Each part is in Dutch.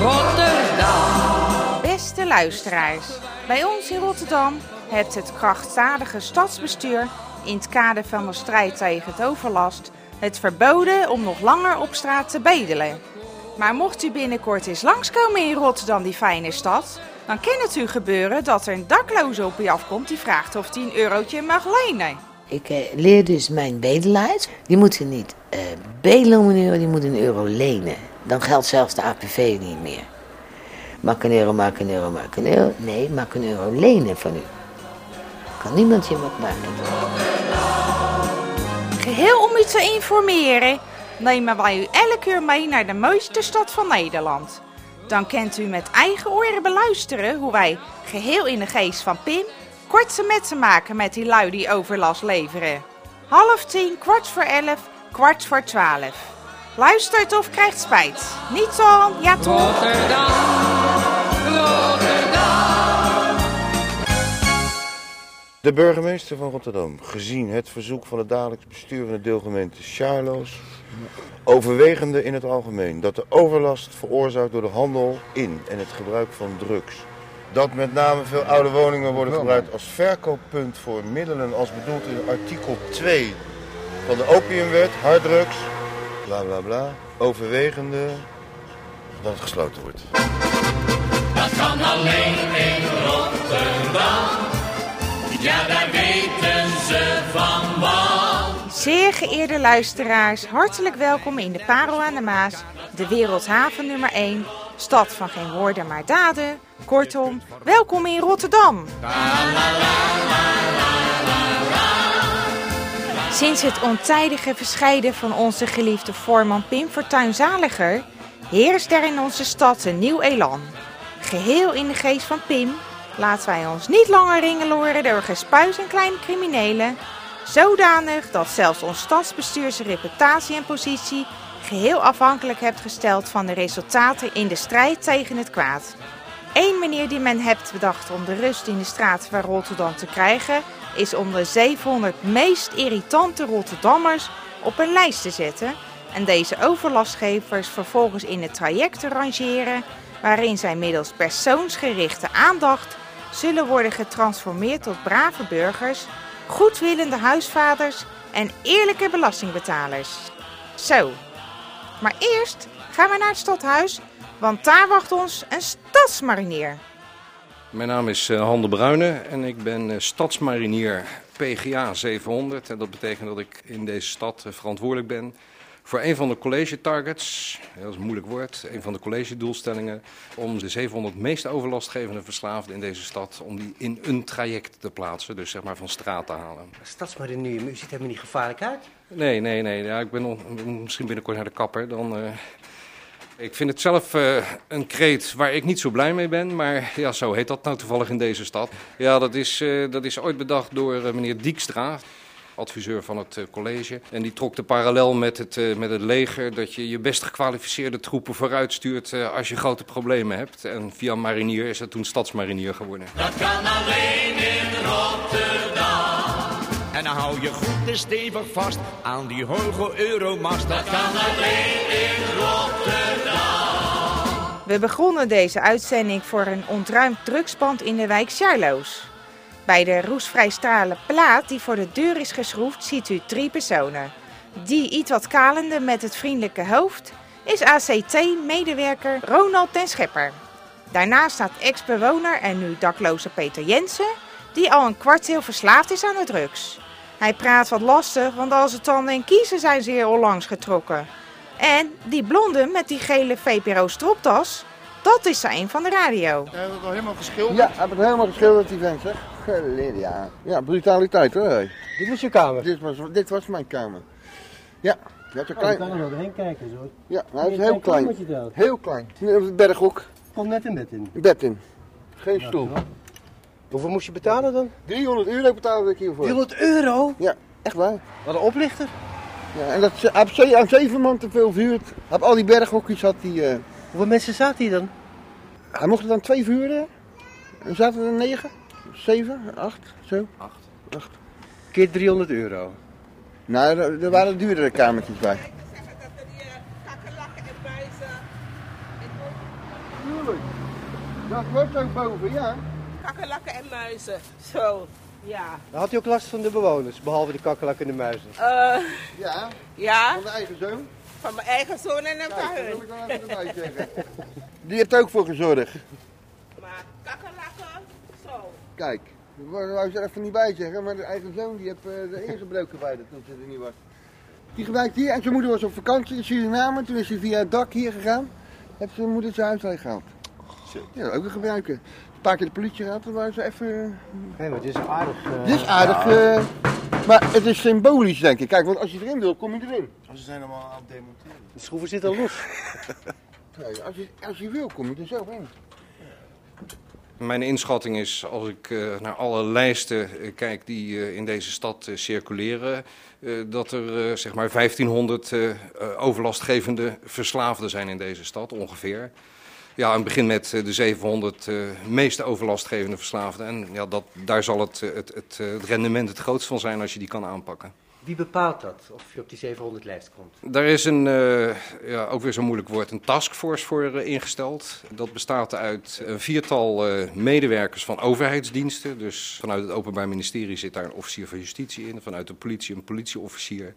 Rotterdam. Beste luisteraars, bij ons in Rotterdam heeft het krachtzalige stadsbestuur in het kader van de strijd tegen het overlast het verboden om nog langer op straat te bedelen. Maar mocht u binnenkort eens langskomen in Rotterdam, die fijne stad, dan kan het u gebeuren dat er een dakloze op u afkomt die vraagt of hij een eurotje mag lenen. Ik eh, leer dus mijn bedelaars. Die moeten niet eh bedelen om een euro, die moeten een euro lenen. Dan geldt zelfs de APV niet meer. Maak een euro, maak een euro, maak een euro. Nee, maak een euro lenen van u. Kan niemand je wat maken. Geheel om u te informeren, nemen wij u elke uur mee naar de mooiste stad van Nederland. Dan kunt u met eigen oren beluisteren hoe wij, geheel in de geest van Pim, korte metten maken met die lui die overlast leveren. Half tien, kwart voor elf, kwart voor twaalf. Luistert of krijgt spijt. Niet dan, ja toch? Rotterdam. Rotterdam. De burgemeester van Rotterdam, gezien het verzoek van het dagelijks bestuur van de deelgemeente Charloes, overwegende in het algemeen dat de overlast veroorzaakt door de handel in en het gebruik van drugs. Dat met name veel oude woningen worden gebruikt als verkooppunt voor middelen als bedoeld in artikel 2 van de opiumwet, harddrugs, bla bla bla. Overwegende dat het gesloten wordt. Dat kan alleen in Rotterdam. Ja, daar weten ze van wat. Zeer geëerde luisteraars, hartelijk welkom in de Parel aan de Maas, de wereldhaven nummer 1, stad van geen woorden maar daden. Kortom, welkom in Rotterdam. Sinds het ontijdige verscheiden van onze geliefde voorman Pim Fortuyn Zaliger heerst er in onze stad een nieuw elan. Geheel in de geest van Pim laten wij ons niet langer ringeloren door gespuis en kleine criminelen. Zodanig dat zelfs ons stadsbestuur zijn reputatie en positie geheel afhankelijk hebt gesteld van de resultaten in de strijd tegen het kwaad. Eén manier die men hebt bedacht om de rust in de straat van Rotterdam te krijgen, is om de 700 meest irritante Rotterdammers op een lijst te zetten en deze overlastgevers vervolgens in het traject te rangeren, waarin zij middels persoonsgerichte aandacht zullen worden getransformeerd tot brave burgers, goedwillende huisvaders en eerlijke belastingbetalers. Zo, maar eerst gaan we naar het stadhuis, want daar wacht ons een stadsmarinier. Mijn naam is eh, Han de Bruyne en ik ben eh, stadsmarinier PGA 700. En dat betekent dat ik in deze stad eh, verantwoordelijk ben voor een van de college targets, dat is een moeilijk woord, een van de college doelstellingen, om de 700 meest overlastgevende verslaafden in deze stad, om die in een traject te plaatsen, dus zeg maar van straat te halen. Stadsmarinier, u ziet helemaal niet gevaarlijk uit. Nee, nee, nee, ja, ik ben misschien binnenkort naar de kapper, dan... ik vind het zelf eh, een kreet waar ik niet zo blij mee ben, maar ja, zo heet dat nou toevallig in deze stad. Ja, dat is, eh, dat is ooit bedacht door eh, meneer Dijkstra, adviseur van het college. En die trok de parallel met het, met het leger dat je je best gekwalificeerde troepen vooruit stuurt als je grote problemen hebt. En via marinier is het toen stadsmarinier geworden. Dat kan alleen in Rotterdam. En dan hou je goed en stevig vast aan die hoge euromast. Dat kan alleen in Rotterdam. We begonnen deze uitzending voor een ontruimd drugspand in de wijk Charloes. Bij de roestvrij stralen plaat die voor de deur is geschroefd ziet u drie personen. Die iets wat kalende met het vriendelijke hoofd is ACT-medewerker Ronald ten Schepper. Daarnaast staat ex-bewoner en nu dakloze Peter Jensen, die al een kwartiel verslaafd is aan de drugs. Hij praat wat lastig, want al zijn tanden en kiezen zijn zeer onlangs getrokken. En die blonde met die gele VPRO-stropdas, dat is er een van de radio. Hij heeft het al helemaal geschilderd. Ja, heb het helemaal geschilderd, die vent, zeg. Geleden, ja. Ja, brutaliteit hoor. Dit was je kamer. Dit was, dit was mijn kamer. Ja, je een Oh, je klein... kan er wel doorheen kijken zo. Ja, hij is heel klein. Heel klein. Op de berghoek. Komt net in bed in. Een bed in. Geen stoel. Hoeveel moest je betalen dan? 300 euro betaalde ik hiervoor. 300 euro? Ja, echt waar. Wat een oplichter. Ja, en dat ze- aan zeven man te veel vuurd. Hij heeft al die berghokjes had hij. eh, Hoeveel mensen zaten hier dan? hij mocht er dan twee vuren. En zaten er negen, zeven, acht, zo. Acht. Keer 300 euro. Nou, er, er waren duurdere kamertjes bij. ik. Dat wordt zo boven, ja. Kakkerlakken en muizen. Zo, ja. Dan had u ook last van de bewoners, behalve de kakkerlakken en de muizen. Eh, Ja, ja, van de eigen zoon. van mijn eigen zoon en een van hun. ik wel even erbij zeggen. Die heeft ook voor gezorgd. Maar kakkerlakken, zo. Kijk, dat wou ze er even niet bij zeggen, maar de eigen zoon die heeft eh, de ingebroken bij dat toen ze er niet was. Die gebruikt hier en zijn moeder was op vakantie in Suriname. Toen is ze via het dak hier gegaan. Heeft zijn moeder zijn huis uitgehaald. Ja, ook een gebruiken. Een paar keer de politie gehad, dan waren ze even... Nee, maar het is aardig. eh, Dit is aardig, eh, maar het is symbolisch denk ik. Kijk, want als je erin wil, kom je erin. Ze zijn allemaal aan het demonteren. De schroeven zitten al los. Nee, als, je, als je wil, kom je er zo in. Mijn inschatting is, als ik eh, naar alle lijsten eh, kijk die eh, in deze stad eh, circuleren, eh, dat er eh, zeg maar 1500 eh, eh, overlastgevende verslaafden zijn in deze stad, ongeveer. Ja, en begin met eh, de 700 eh meest overlastgevende verslaafden. En ja, dat, daar zal het, eh, het, het, eh, het rendement het grootst van zijn als je die kan aanpakken. Wie bepaalt dat? Of je op die 700 lijst komt? Daar is een, ja, ook weer zo'n moeilijk woord, een taskforce voor ingesteld. Dat bestaat uit een viertal medewerkers van overheidsdiensten. Dus vanuit het Openbaar Ministerie zit daar een officier van justitie in. Vanuit de politie een politieofficier.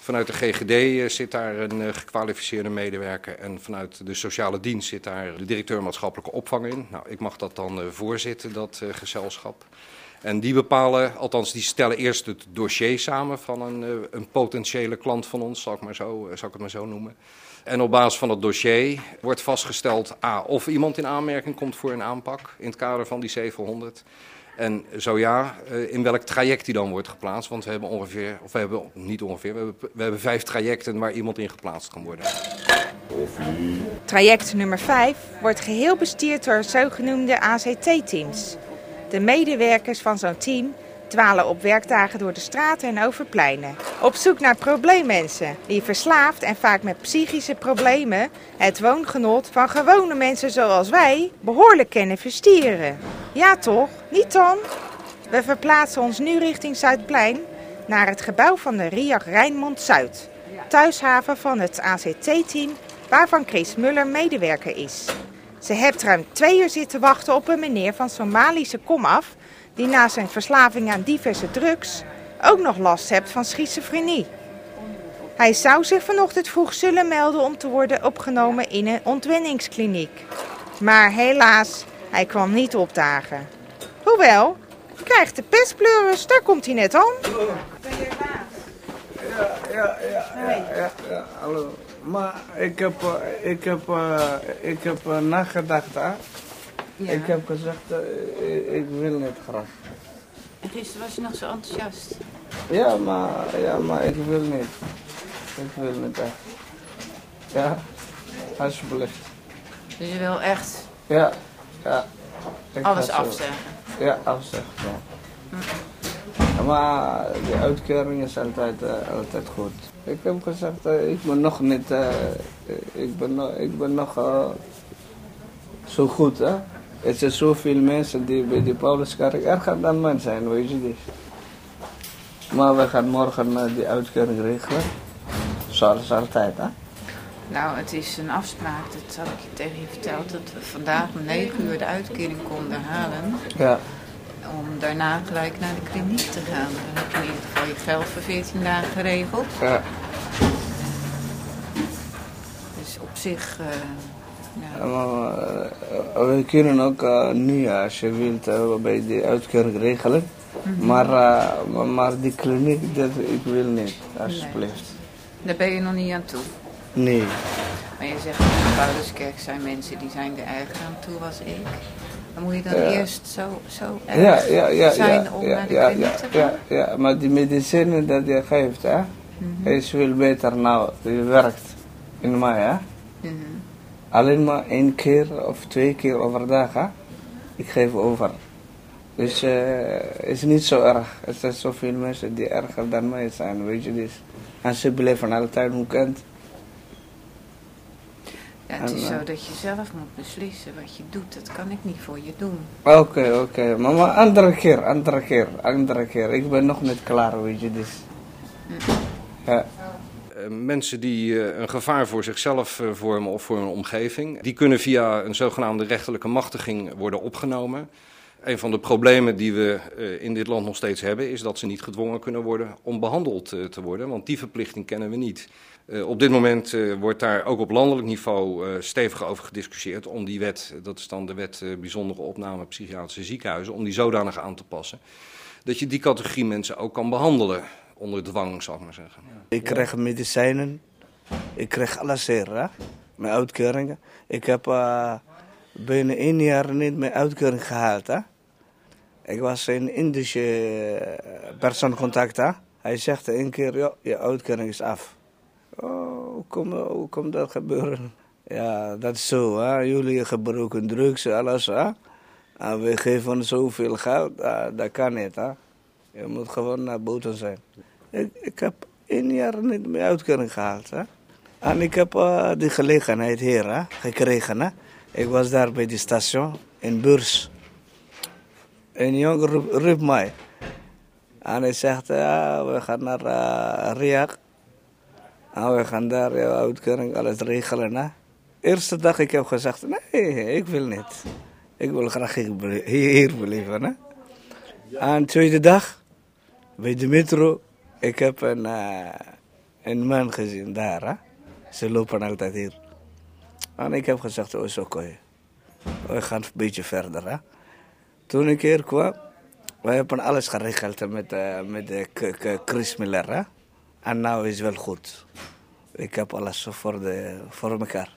Vanuit de GGD eh, zit daar een eh, gekwalificeerde medewerker. En vanuit de sociale dienst zit daar de directeur maatschappelijke opvang in. Nou, ik mag dat dan eh, voorzitten, dat gezelschap. En die bepalen, althans die stellen eerst het dossier samen van een, een potentiële klant van ons, zal ik, maar zo, zal ik het maar zo noemen. En op basis van het dossier wordt vastgesteld A, of iemand in aanmerking komt voor een aanpak in het kader van die 700. En zo ja, eh, in welk traject die dan wordt geplaatst. Want we hebben ongeveer, of we hebben niet ongeveer, we hebben, we hebben vijf trajecten waar iemand in geplaatst kan worden. Traject nummer 5 wordt geheel bestierd door zogenoemde ACT-teams. De medewerkers van zo'n team dwalen op werkdagen door de straten en over pleinen. Op zoek naar probleemmensen die verslaafd en vaak met psychische problemen het woongenot van gewone mensen zoals wij behoorlijk kunnen verstieren. Ja toch? Niet dan? We verplaatsen ons nu richting Zuidplein naar het gebouw van de RIAG Rijnmond Zuid. Thuishaven van het ACT-team waarvan Chris Muller medewerker is. Ze heeft ruim twee uur zitten wachten op een meneer van Somalische komaf... die na zijn verslaving aan diverse drugs ook nog last heeft van schizofrenie. Hij zou zich vanochtend vroeg zullen melden om te worden opgenomen in een ontwenningskliniek. Maar helaas, hij kwam niet opdagen. Hoewel, krijgt de pestpleuris, daar komt hij net aan. Ja, ja, ja, ja, ja, ja, hallo. Maar ik heb, eh, ik heb, eh, ik heb eh, nagedacht, hè. Ik heb gezegd, eh, ik, ik wil niet graag. En gisteren was je nog zo enthousiast. Ja, maar, ja, maar ik wil niet. Ik wil niet echt. Ja, alsjeblieft. Dus je wil echt Ja, ja. Ik alles zo- afzeggen. Ja, afzeggen, ja. Ja, Maar die uitkering is altijd, eh, altijd goed. Ik heb gezegd, eh, ik ben nog niet, eh, ik ben, nog- ik ben nog eh, zo goed, hè. Er zijn zoveel mensen die bij die Pauluskerk erger dan mij zijn, weet je dus. Maar we gaan morgen eh, die uitkering regelen. Zoals altijd, hè. Nou, het is een afspraak, dat had ik je tegen je verteld, dat we vandaag om 9 uur de uitkering konden halen. Ja. Om daarna gelijk naar de kliniek te gaan. Dan heb je in ieder geval je geld voor 14 dagen geregeld. Ja. Dus op zich, eh, Eh, we kunnen ook eh, nu, als je wilt, eh, bij die uitkering regelen. Mhm. maar, maar, die kliniek, dat, ik wil niet, alsjeblieft. daar ben je nog niet aan toe. Nee. Maar je zegt, in de Pauluskerk zijn mensen die zijn er erger aan toe als ik. Dan moet je dan Ja. eerst zo, zo Ja, ja, ja, zijn ja, om ja, naar de ja, kliniek ja, te gaan? ja, ja, maar die medicijnen dat je geeft, hè, Mhm. is veel beter nou, die werkt in mij, hè. Mhm. Alleen maar één keer of twee keer overdag, hè. Ik geef over. Dus het is niet zo erg. Er zijn zoveel mensen die erger dan mij zijn, weet je dus. En ze blijven altijd ontkend. Ja, het is En, eh, zo dat je zelf moet beslissen wat je doet. Dat kan ik niet voor je doen. Oké, oké. Maar, maar andere keer, andere keer, andere keer. Ik ben nog niet klaar, weet je dus. Ja. Eh, mensen die eh, een gevaar voor zichzelf eh, vormen of voor hun omgeving, die kunnen via een zogenaamde rechterlijke machtiging worden opgenomen. Een van de problemen die we in dit land nog steeds hebben, is dat ze niet gedwongen kunnen worden om behandeld te worden, want die verplichting kennen we niet. op dit moment wordt daar ook op landelijk niveau stevig over gediscussieerd om die wet, dat is dan de wet bijzondere opname psychiatrische ziekenhuizen, om die zodanig aan te passen dat je die categorie mensen ook kan behandelen onder dwang, zal ik maar zeggen. Ik krijg medicijnen, ik krijg alles hè? mijn uitkeringen. Ik heb uh, bijna één jaar niet mijn uitkering gehaald. Hè? Ik was in Indische uh, persooncontact. Hè? Hij zegt één keer, ja, je uitkering is af. Oh, hoe komt komt dat gebeuren? Ja, dat is zo. Hè? Jullie gebruiken drugs, alles. Hè? En we geven zoveel geld, uh, dat kan niet. Hè? Je moet gewoon naar buiten zijn. Ik, ik heb één jaar niet meer uitkering gehaald. Hè? En ik heb uh, die gelegenheid hier hè, gekregen. Hè? Ik was daar bij het station in Beurs. Een jongen riep, mij. En hij zegt, ja, we gaan naar uh, Riyadh. En we gaan daar jouw uitkering alles regelen. Hè? Eerste dag ik heb gezegd, nee, ik wil niet. Ik wil graag hier, hier blijven. Hè? En tweede dag, bij de metro, ik heb een, uh, een man gezien daar. Hè? Ze lopen altijd hier. En ik heb gezegd, oh is oké. We gaan een beetje verder. Hè? Toen ik hier kwam, we hebben alles geregeld met, uh, met de Chris Miller. Hè? En nu is wel goed. Ik heb alles voor, de, voor elkaar.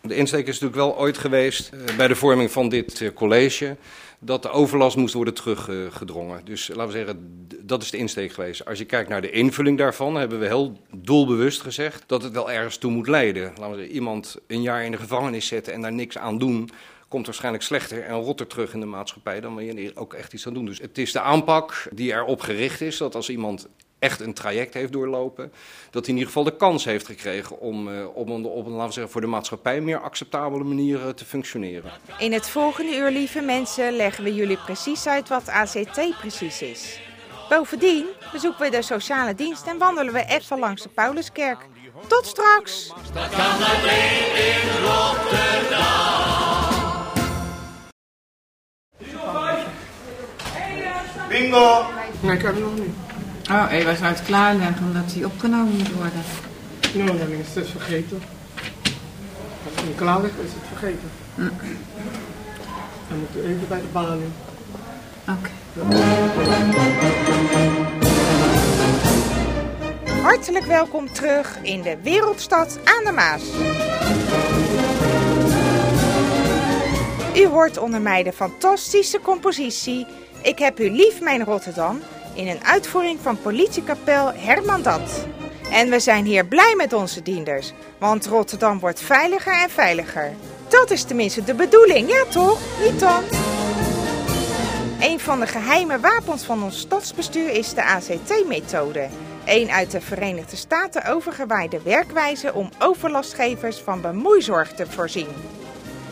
De insteek is natuurlijk wel ooit geweest uh, bij de vorming van dit college dat de overlast moest worden teruggedrongen. Dus laten we zeggen, dat is de insteek geweest. Als je kijkt naar de invulling daarvan, hebben we heel doelbewust gezegd dat het wel ergens toe moet leiden. Laten we zeggen, iemand een jaar in de gevangenis zetten en daar niks aan doen, komt waarschijnlijk slechter en rotter terug in de maatschappij dan wanneer je ook echt iets aan doen. Dus het is de aanpak die erop gericht is dat als iemand echt een traject heeft doorlopen, dat hij in ieder geval de kans heeft gekregen om, uh, om op een, laten we zeggen, voor de maatschappij meer acceptabele manier te functioneren. In het volgende uur, lieve mensen, leggen we jullie precies uit wat ACT precies is. Bovendien bezoeken we de sociale dienst en wandelen we even langs de Pauluskerk. Tot straks! Dat kan alleen in Rotterdam. Bingo! Nee, ik heb hem nog niet. Oh, hij was uit klaarleggen omdat hij opgenomen moet worden. Nou, dan is het vergeten. Als hij klaar ligt, is het vergeten. Mm. Dan moet u even bij de balie. Oké. Hartelijk welkom terug in de wereldstad aan de Maas. U hoort onder mij de fantastische compositie Ik heb u lief, mijn Rotterdam, in een uitvoering van politiekapel Herman Dat. En we zijn hier blij met onze dienders, want Rotterdam wordt veiliger en veiliger. Dat is tenminste de bedoeling, ja toch? Niet dan? Een van de geheime wapens van ons stadsbestuur is de ACT-methode. Een uit de Verenigde Staten overgewaaide werkwijze om overlastgevers van bemoeizorg te voorzien.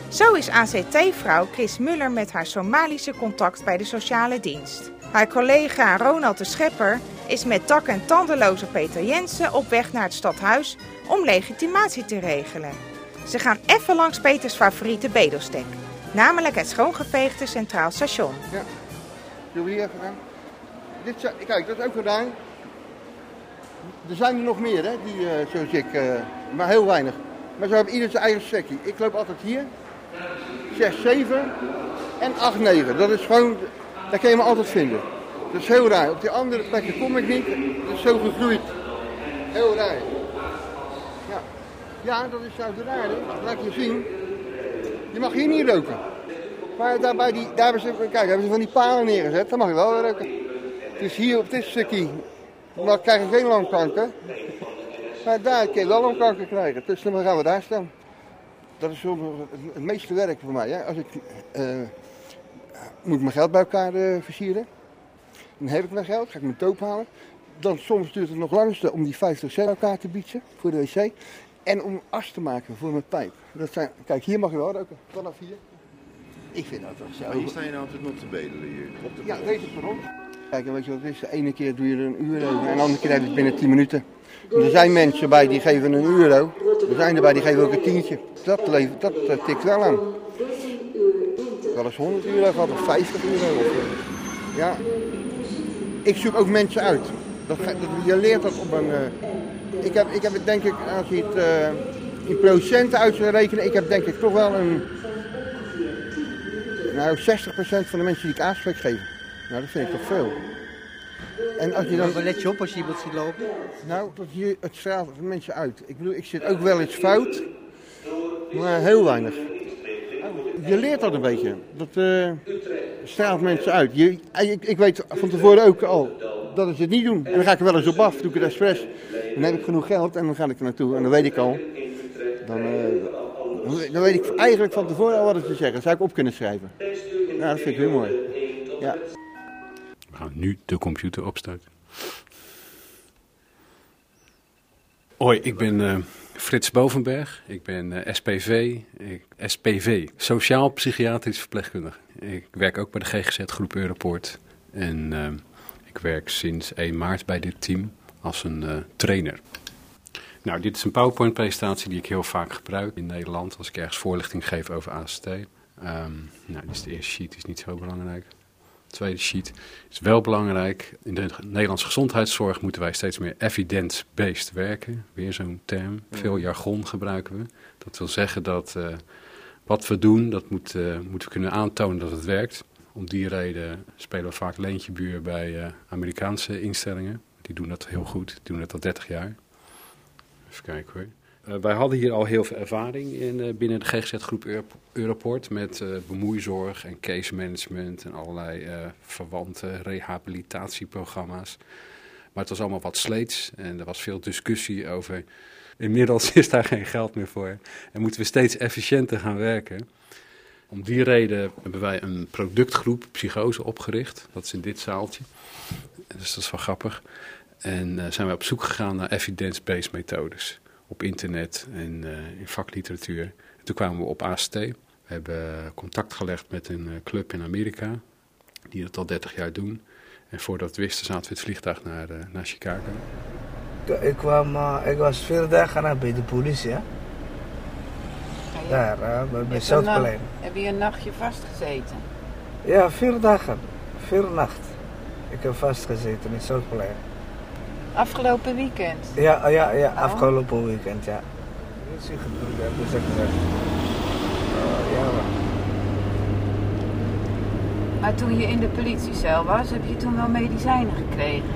Zo is ACT-vrouw Chris Muller met haar Somalische contact bij de sociale dienst. Haar collega Ronald de Schepper is met dak- en tandeloze Peter Jensen op weg naar het stadhuis om legitimatie te regelen. Ze gaan even langs Peters favoriete bedelstek, namelijk het schoongeveegde Centraal Station. Ja, zullen we hier even gaan? Dit kijk, dat is ook gedaan. Er zijn er nog meer, hè, die, uh, zoals ik, uh, maar heel weinig. Maar ze hebben ieder zijn eigen sectie. Ik loop altijd hier, 6, 7 en 8, 9. Dat is gewoon daar kun je me altijd vinden. Dat is heel raar. Op die andere plekken kom ik niet. Dat is zo gegroeid. Heel raar. Ja, ja dat is juist raar. Hè? Laat je zien. Je mag hier niet roken. Maar daar, bij die, daar hebben ze, kijk, hebben ze van die palen neergezet. Dan mag je wel roken. Dus hier op dit stukje dan krijg je geen longkanker. Maar daar kun je wel longkanker krijgen. Dus dan gaan we daar staan. Dat is het meeste werk voor mij. Hè? Als ik, uh, moet ik mijn geld bij elkaar uh, versieren. Dan heb ik mijn geld, ga ik mijn toop halen. Dan soms duurt het nog langer om die 50 cent elkaar te bieden voor de wc. En om as te maken voor mijn pijp. Dat zijn, kijk, hier mag je wel roken, vanaf hier. Ik vind dat toch zo. hier sta je nou altijd nog te bedelen hier, op de Ja, deze is rond. Kijk, weet je wat het is? De ene keer doe je er een uur over en de andere keer heb je het binnen 10 minuten. En er zijn mensen bij die geven een euro. Er zijn erbij die geven ook een tientje. Dat, levert, dat eh, tikt wel aan. Wel eens 100 euro gehad of 50 euro. Of, eh, ja. Ik zoek ook mensen uit. Dat, je leert dat op een... eh, ik, heb, ik heb het denk ik, als je het eh, in procenten uit zou rekenen, ik heb denk ik toch wel een... Nou, 60% van de mensen die ik aanspreek geven. Nou, dat vind ik toch veel. En als je dan... Let je op als je iemand ziet lopen? Nou, dat je, het straalt van mensen uit. Ik bedoel, ik zit ook wel eens fout, maar heel weinig. Je leert dat een beetje. Dat eh, straalt mensen uit. Je, ik, ik weet van tevoren ook al dat ze het niet doen. En dan ga ik er wel eens op af, doe ik het expres. Dan heb ik genoeg geld en dan ga ik er naartoe. En dan weet ik al. Dan, eh, dan weet ik eigenlijk van tevoren al wat het te zeggen. Zou ik op kunnen schrijven. Ja, dat vind ik heel mooi. We gaan nu de computer opstarten. Hoi, ik ben eh, Frits Bovenberg. Ik ben eh, SPV, ik, SPV, Sociaal Psychiatrisch Verpleegkundige. Ik werk ook bij de GGZ Groep Europoort. En eh, ik werk sinds 1 maart bij dit team als een eh, trainer. Nou, dit is een PowerPoint-presentatie die ik heel vaak gebruik in Nederland als ik ergens voorlichting geef over ACT. Ehm, nou, dit is de eerste sheet, is niet zo belangrijk. De tweede sheet is wel belangrijk. In de Nederlandse gezondheidszorg moeten wij steeds meer evidence-based werken. Weer zo'n term. Veel jargon gebruiken we. Dat wil zeggen dat eh, wat we doen, dat moet, eh, moeten we kunnen aantonen dat het werkt. Om die reden spelen we vaak leentjebuur bij eh, Amerikaanse instellingen. Die doen dat heel goed. Die doen dat al 30 jaar. Even kijken hoor. Eh, wij hadden hier al heel veel ervaring in, eh, binnen de GGZ-groep Europ- Europort met eh, bemoeizorg en case management en allerlei verwante rehabilitatieprogramma's. Maar het was allemaal wat sleets en er was veel discussie over. Inmiddels is daar geen geld meer voor en moeten we steeds efficiënter gaan werken. Om die reden hebben wij een productgroep psychose opgericht. Dat is in dit zaaltje. Dus dat is wel grappig. En zijn we op zoek gegaan naar evidence-based methodes op internet en eh, in vakliteratuur. En toen kwamen we op ACT. We hebben contact gelegd met een eh, club in Amerika, die dat al 30 jaar doen. En voordat we het wisten zaten we in het vliegtuig naar, eh, naar Chicago. Ik, kwam, ik was vier dagen bij de politie, hè? Daar, bij, bij Zuidplein. Heb je een nachtje vastgezeten? Ja, vier dagen. Vier nacht. Ik heb vastgezeten in Zuidplein. Afgelopen weekend? Ja, ja, ja, Oh. afgelopen weekend, ja. Is hebben ze gezegd. Oh, ja, maar. Maar toen je in de politiecel was, heb je toen wel medicijnen gekregen?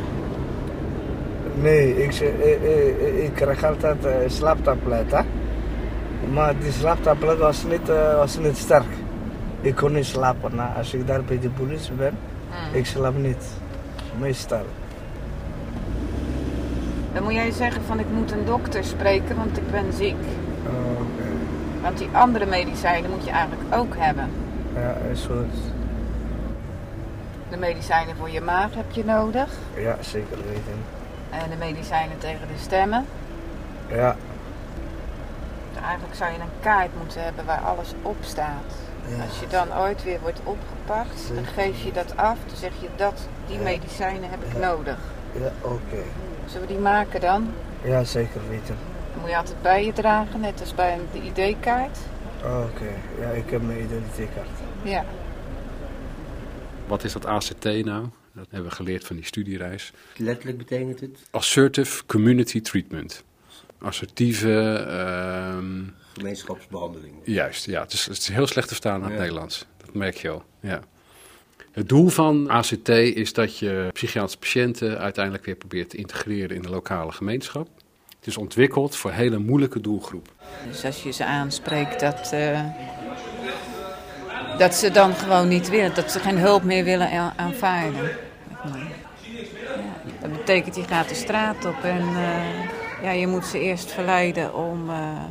Nee, ik, zeg- ik, ik, ik krijg altijd uh, slaaptabletten. Maar die slaaptablet was niet, eh, was niet sterk. Ik kon niet slapen. Nou, als ik daar bij de politie ben, ik slaap niet. Meestal. Dan moet jij zeggen van ik moet een dokter spreken, want ik ben ziek. Oh, Oké. Want die andere medicijnen moet je eigenlijk ook hebben. Ja, is goed. De medicijnen voor je maag heb je nodig. Ja, zeker weten. En de medicijnen tegen de stemmen. Ja, Eigenlijk zou je een kaart moeten hebben waar alles op staat. Ja. Als je dan ooit weer wordt opgepakt, dan geef je dat af. Dan zeg je dat, die medicijnen heb ik nodig. ja oké. Zullen we die maken dan? Ja, zeker weten. Dan moet je altijd bij je dragen, net als bij een ID-kaart. Oké, ja, ik heb mijn identiteitskaart. Ja. Wat is dat ACT nou? Dat hebben we geleerd van die studiereis. Letterlijk betekent het? Assertive Community Treatment. Assertieve... ehm, Gemeenschapsbehandeling. Juist, ja. Het is, het is heel slecht te verstaan in het. Nederlands. Dat merk je al. Ja. Het doel van ACT is dat je psychiatrische patiënten uiteindelijk weer probeert te integreren in de lokale gemeenschap. Het is ontwikkeld voor hele moeilijke doelgroepen. Dus als je ze aanspreekt dat, eh, dat ze dan gewoon niet willen, dat ze geen hulp meer willen aanvaarden. dat betekent je gaat de straat op en eh, ja, je moet ze eerst verleiden om, eh,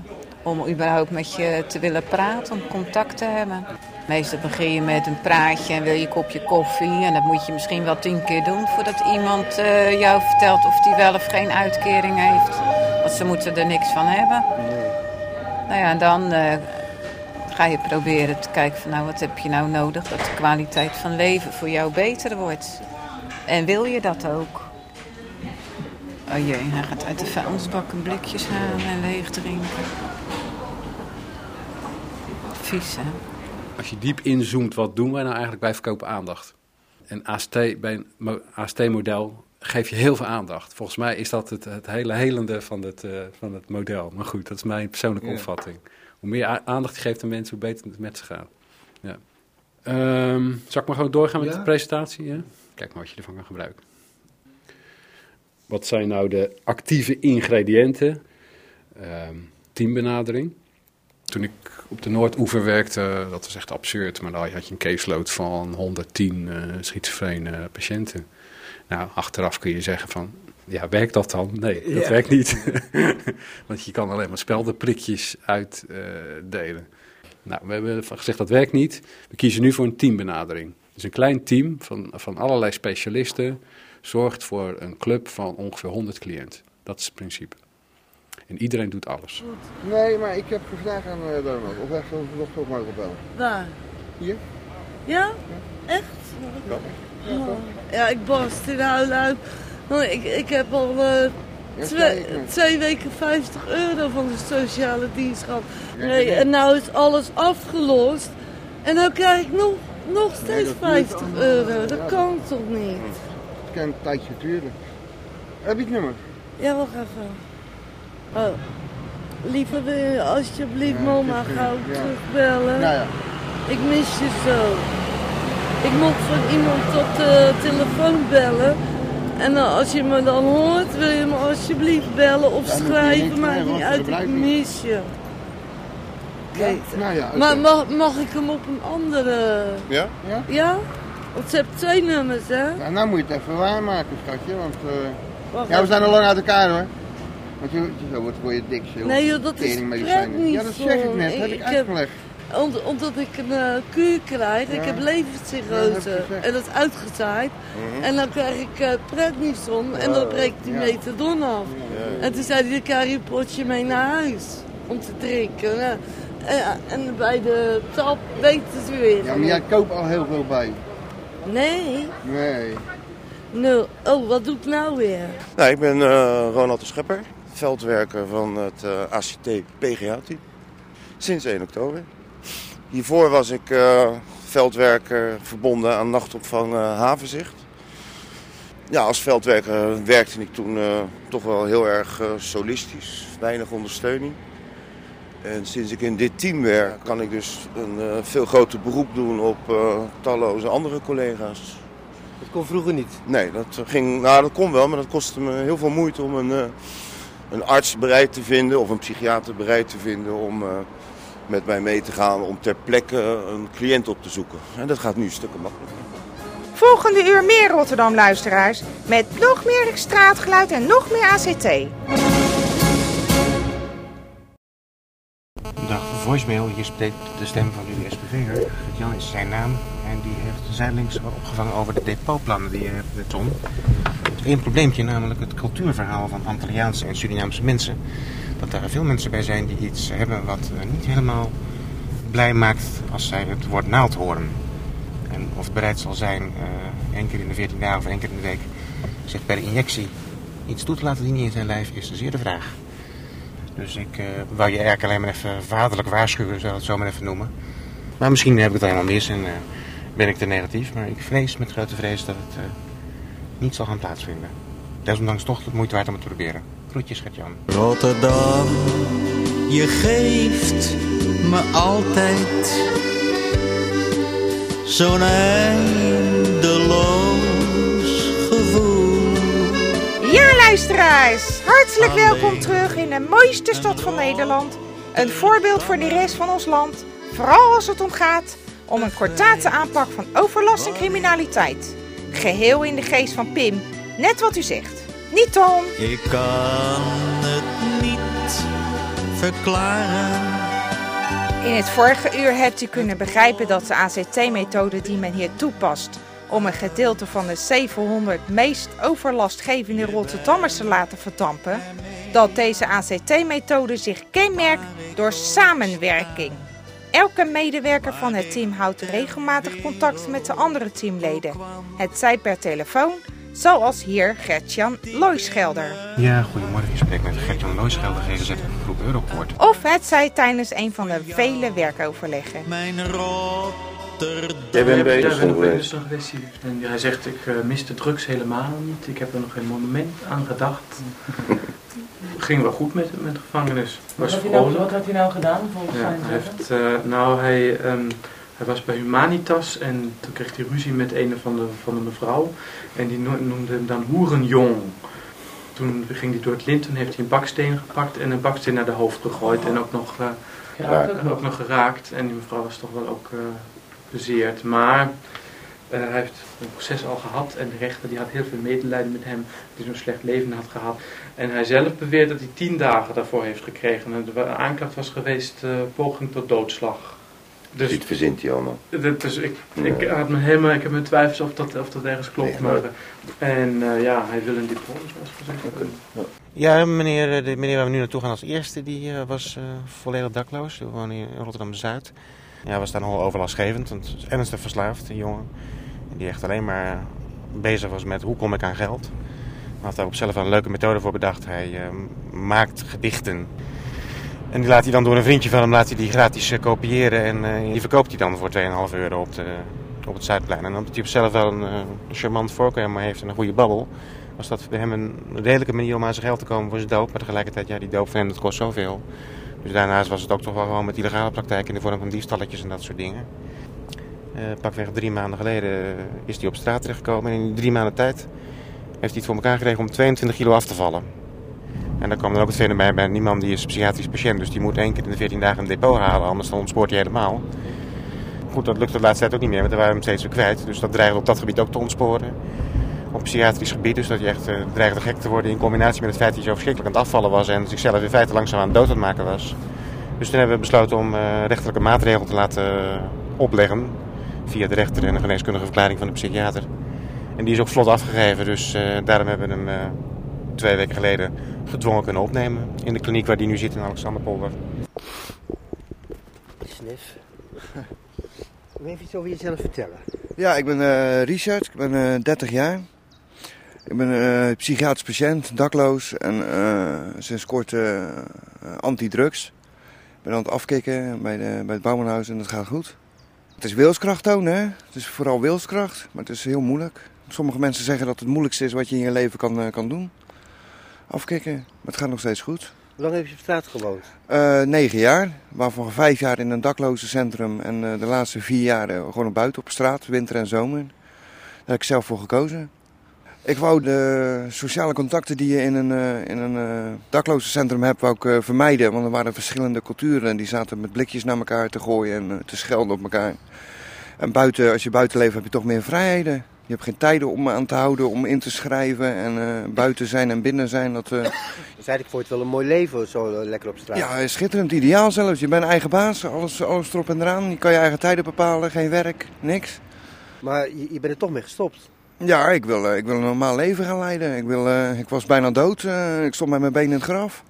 om überhaupt met je te willen praten, om contact te hebben. Meestal begin je met een praatje en wil je een kopje koffie. En dat moet je misschien wel tien keer doen voordat iemand eh, jou vertelt of die wel of geen uitkering heeft. Want ze moeten er niks van hebben. Nou ja, en dan eh, ga je proberen te kijken van nou, wat heb je nou nodig dat de kwaliteit van leven voor jou beter wordt. En wil je dat ook? Oh jee, hij gaat uit de vuilnisbakken blikjes halen en leeg drinken. Vies, hè? Als je diep inzoomt, wat doen wij nou eigenlijk? Wij verkopen aandacht. En AST, bij een mo- AST-model geef je heel veel aandacht. Volgens mij is dat het, het hele helende van het, eh, van het model. Maar goed, dat is mijn persoonlijke opvatting. Hoe meer aandacht je geeft aan mensen, hoe beter het met ze gaat. Ja. Ehm, zal ik maar gewoon doorgaan met Ja. de presentatie? Ja? Kijk maar wat je ervan kan gebruiken. Wat zijn nou de actieve ingrediënten? Ehm, teambenadering. Toen ik op de Noordoever werkte, dat was echt absurd. Maar daar had je een caseload van 110 eh schizofrene patiënten. Nou, achteraf kun je zeggen van, ja, werkt dat dan? Nee, dat werkt niet. Want je kan alleen maar speldenprikjes uitdelen. nou, we hebben gezegd dat werkt niet. We kiezen nu voor een teambenadering. Dus een klein team van, van allerlei specialisten zorgt voor een club van ongeveer 100 cliënten. Dat is het principe. En iedereen doet alles. Nee, maar ik heb gevraagd aan uh, Donald. Of echt nog zo mogen bellen. Waar? Hier? Ja? Echt? Ja, ja ik barst in huilen uit. Want Ik, ik heb al eh, Ja, twee, twee weken 50 euro van de sociale dienst gehad. Nee, en nou is alles afgelost. En dan krijg ik nog, nog steeds dat duurt 50 allemaal, euro. dat- kan toch niet? Het kan een tijdje duren. Heb je het nummer? Ja, wacht even. Oh. Liever wil je alsjeblieft Ja, mama gauw ja. terugbellen. Nou ja. Ik mis je zo. Ik moet van iemand op de telefoon bellen. En als je me dan hoort, wil je me alsjeblieft bellen of schrijven. krijgen, niet uit, ik mis je. Oké. Nou ja, oké. Maar mag, mag ik hem op een andere... Ja? Ja? Ja? Want ze hebben twee nummers, hè? Nou, nou moet je het even waarmaken, schatje. Want eh, Wacht ja, we zijn al lang uit elkaar hoor. Want je, zo wordt word je dik, joh. Nee joh, dat is Teringmedicijnen. Ja, dat zeg ik net. heb ik, uitgelegd. Om- omdat ik een eh, kuur krijg. Ik Ja. heb levercirrose. en dat is uitgezaaid. Mhm. En dan krijg ik uh, prednison. En dan Oh, breekt die ja. metadon af. En toen zei hij, dan krijg je een potje mee naar huis. Om te drinken. Ja. En, en bij de tap weten ze weer. Ja, maar jij koopt al heel veel bij. Nee. Nee. Nul. Oh, wat doe ik nou weer? Nou, ik ben eh, Ronald de Schepper, veldwerker van het eh, ACT PGA-team. Sinds 1 oktober. Hiervoor was ik eh, veldwerker verbonden aan nachtopvang eh, Havenzicht. Ja, als veldwerker werkte ik toen toch wel heel erg solistisch, weinig ondersteuning. En sinds ik in dit team werk, kan ik dus een veel groter beroep doen op talloze andere collega's. Dat kon vroeger niet. Nee, dat ging, nou dat kon wel, maar dat kostte me heel veel moeite om een, een arts bereid te vinden of een psychiater bereid te vinden om eh, met mij mee te gaan om ter plekke een cliënt op te zoeken. En dat gaat nu stukken makkelijker. Volgende uur meer Rotterdam luisteraars met nog meer straatgeluid en nog meer ACT. Dag voor voicemail. Hier spreekt de stem van uw SPV'er. Jan is zijn naam. En die heeft zijdelings opgevangen over de depotplannen die je hebt, eh, Eén probleempje, namelijk het cultuurverhaal van Antilliaanse en Surinaamse mensen. Dat er veel mensen bij zijn die iets hebben wat eh, niet helemaal blij maakt als zij het woord naald horen. En of het bereid zal zijn eh één keer in de 14 dagen of één keer in de week zich per injectie iets toe te laten dienen in zijn lijf is zeer de vraag. Dus ik eh, wou je eigenlijk alleen maar even vaderlijk waarschuwen, zou ik het zo maar even noemen. Maar misschien heb ik het helemaal mis en ben ik te negatief. Maar ik vrees met grote vrees dat het niet zal gaan plaatsvinden. Desondanks toch het moeite waard om het te proberen. Groetjes, Gert-Jan. Rotterdam, je geeft me altijd zo'n eindeloos gevoel. Ja, luisteraars, hartelijk welkom terug in de mooiste stad van Nederland. Een voorbeeld voor de rest van ons land, vooral als het om gaat om een kortate aanpak van overlast en criminaliteit. Geheel in de geest van Pim, net wat u zegt. Niet Tom. Ik kan het niet verklaren. In het vorige uur hebt u kunnen begrijpen dat de ACT-methode die men hier toepast om een gedeelte van de 700 meest overlastgevende Rotterdammers te laten verdampen, dat deze ACT-methode zich kenmerkt door samenwerking. Elke medewerker van het team houdt regelmatig contact met de andere teamleden. Het zij per telefoon, Zoals hier Gertjan Looischelder. Ja, goedemorgen. Ik spreek met Gert-Jan Looischelder, GGZ Groep Europoort. Of het zij tijdens een van de vele werkoverleggen. Mijn. Jij bent bij geweest. En hij zegt, ik eh, mis de drugs helemaal niet. Ik heb er nog geen monument aan gedacht. Ging wel goed met, met de gevangenis. Wat had, hij nou, wat had hij nou gedaan volgens Ja, zijn hij, heeft, eh, nou, hij, ehm, hij was bij Humanitas en toen kreeg hij ruzie met een van de, van de mevrouw. En die no- noemde hem dan hoerenjong. Toen ging hij door het lint, toen heeft hij een baksteen gepakt en een baksteen naar de hoofd gegooid. En ook nog, eh, Geraakt ook en nog? geraakt. En die mevrouw was toch wel ook eh, bezeerd. Maar hij heeft een proces al gehad en de rechter die had heel veel medelijden met hem, die zo'n slecht leven had gehad. En hij zelf beweert dat hij tien dagen daarvoor heeft gekregen. En de aanklacht was geweest eh, poging tot doodslag. Dus, Dit verzint hij allemaal. dat, dus ik, ik, had me helemaal, ik heb mijn twijfels of dat, of dat ergens klopt. Nee, maar, maar- en eh, ja, hij wil een diploma, zoals gezegd. Ja, meneer, eh, de meneer waar we nu naartoe gaan als eerste, die eh, was eh, volledig dakloos. Die woonde in Rotterdam-Zuid. Ja, was daar nogal overlastgevend, want het is ernstig verslaafd, een jongen. Die echt alleen maar bezig was met hoe kom ik aan geld. Hij had daar op zelf een leuke methode voor bedacht. Hij eh, maakt gedichten. En die laat hij dan door een vriendje van hem laat hij die gratis eh, kopiëren. En eh, die verkoopt hij dan voor 2,5 euro op, de, op het Zuidplein. En omdat hij op zelf wel een charmant voorkomen heeft en een goede babbel... was dat bij hem een redelijke manier om aan zijn geld te komen voor zijn doop. Maar tegelijkertijd, ja, die doop van hem dat kost zoveel. Dus daarnaast was het ook toch wel gewoon met illegale praktijk in de vorm van diefstalletjes en dat soort dingen. Eh pakweg drie maanden geleden is hij op straat terechtgekomen. En in drie maanden tijd heeft hij het voor elkaar gekregen om 22 kilo af te vallen. En dan kwam dan ook het fenomeen bij. Die man die is psychiatrisch patiënt, dus die moet één keer in de 14 dagen een depot halen, anders dan ontspoort hij helemaal. Goed, dat lukt de laatste tijd ook niet meer, want daar waren we hem steeds weer kwijt. Dus dat dreigde op dat gebied ook te ontsporen. Op psychiatrisch gebied, dus dat hij echt eh, dreigde gek te worden in combinatie met het feit dat hij zo verschrikkelijk aan het afvallen was en zichzelf in feite langzaam aan de dood aan het maken was. Dus toen hebben we besloten om eh, rechterlijke maatregelen te laten opleggen via de rechter en een geneeskundige verklaring van de psychiater. En die is ook vlot afgegeven, dus eh, daarom hebben we hem eh, twee weken geleden gedwongen kunnen opnemen in de kliniek waar die nu zit in Alexanderpolder. Snif. Wil je even iets over jezelf vertellen? Ja, ik ben eh, Richard, ik ben eh 30 jaar. Ik ben eh psychiatrisch patiënt, dakloos en eh, sinds kort anti-drugs. Ik ben aan het afkicken bij, de, bij het Bouwmanhuis en dat gaat goed. Het is wilskracht tonen, hè? Het is vooral wilskracht, maar het is heel moeilijk. Sommige mensen zeggen dat het moeilijkste is wat je in je leven kan, eh, kan doen. Afkicken, maar het gaat nog steeds goed. Hoe lang heb je op straat gewoond? Eh, negen jaar, waarvan vijf jaar in een daklozencentrum en eh, de laatste vier jaar gewoon op buiten op straat, winter en zomer. Daar heb ik zelf voor gekozen. Ik wou de sociale contacten die je in een, eh, in een eh, daklozencentrum hebt, wou ik eh, vermijden. Want er waren verschillende culturen en die zaten met blikjes naar elkaar te gooien en te schelden op elkaar. En buiten, als je buiten leeft heb je toch meer vrijheden. Je hebt geen tijden om aan te houden, om in te schrijven en buiten zijn en binnen zijn. Dat, eh, Dus eigenlijk je het wel een mooi leven, zo lekker op straat. ja, schitterend ideaal zelfs. Je bent eigen baas, alles, alles erop en eraan. Je kan je eigen tijden bepalen, geen werk, niks. Maar je, je bent er toch mee gestopt. Ja, ik wil, eh, ik wil een normaal leven gaan leiden. Ik, wil, eh, ik was bijna dood. eh, ik stond met mijn benen in het graf.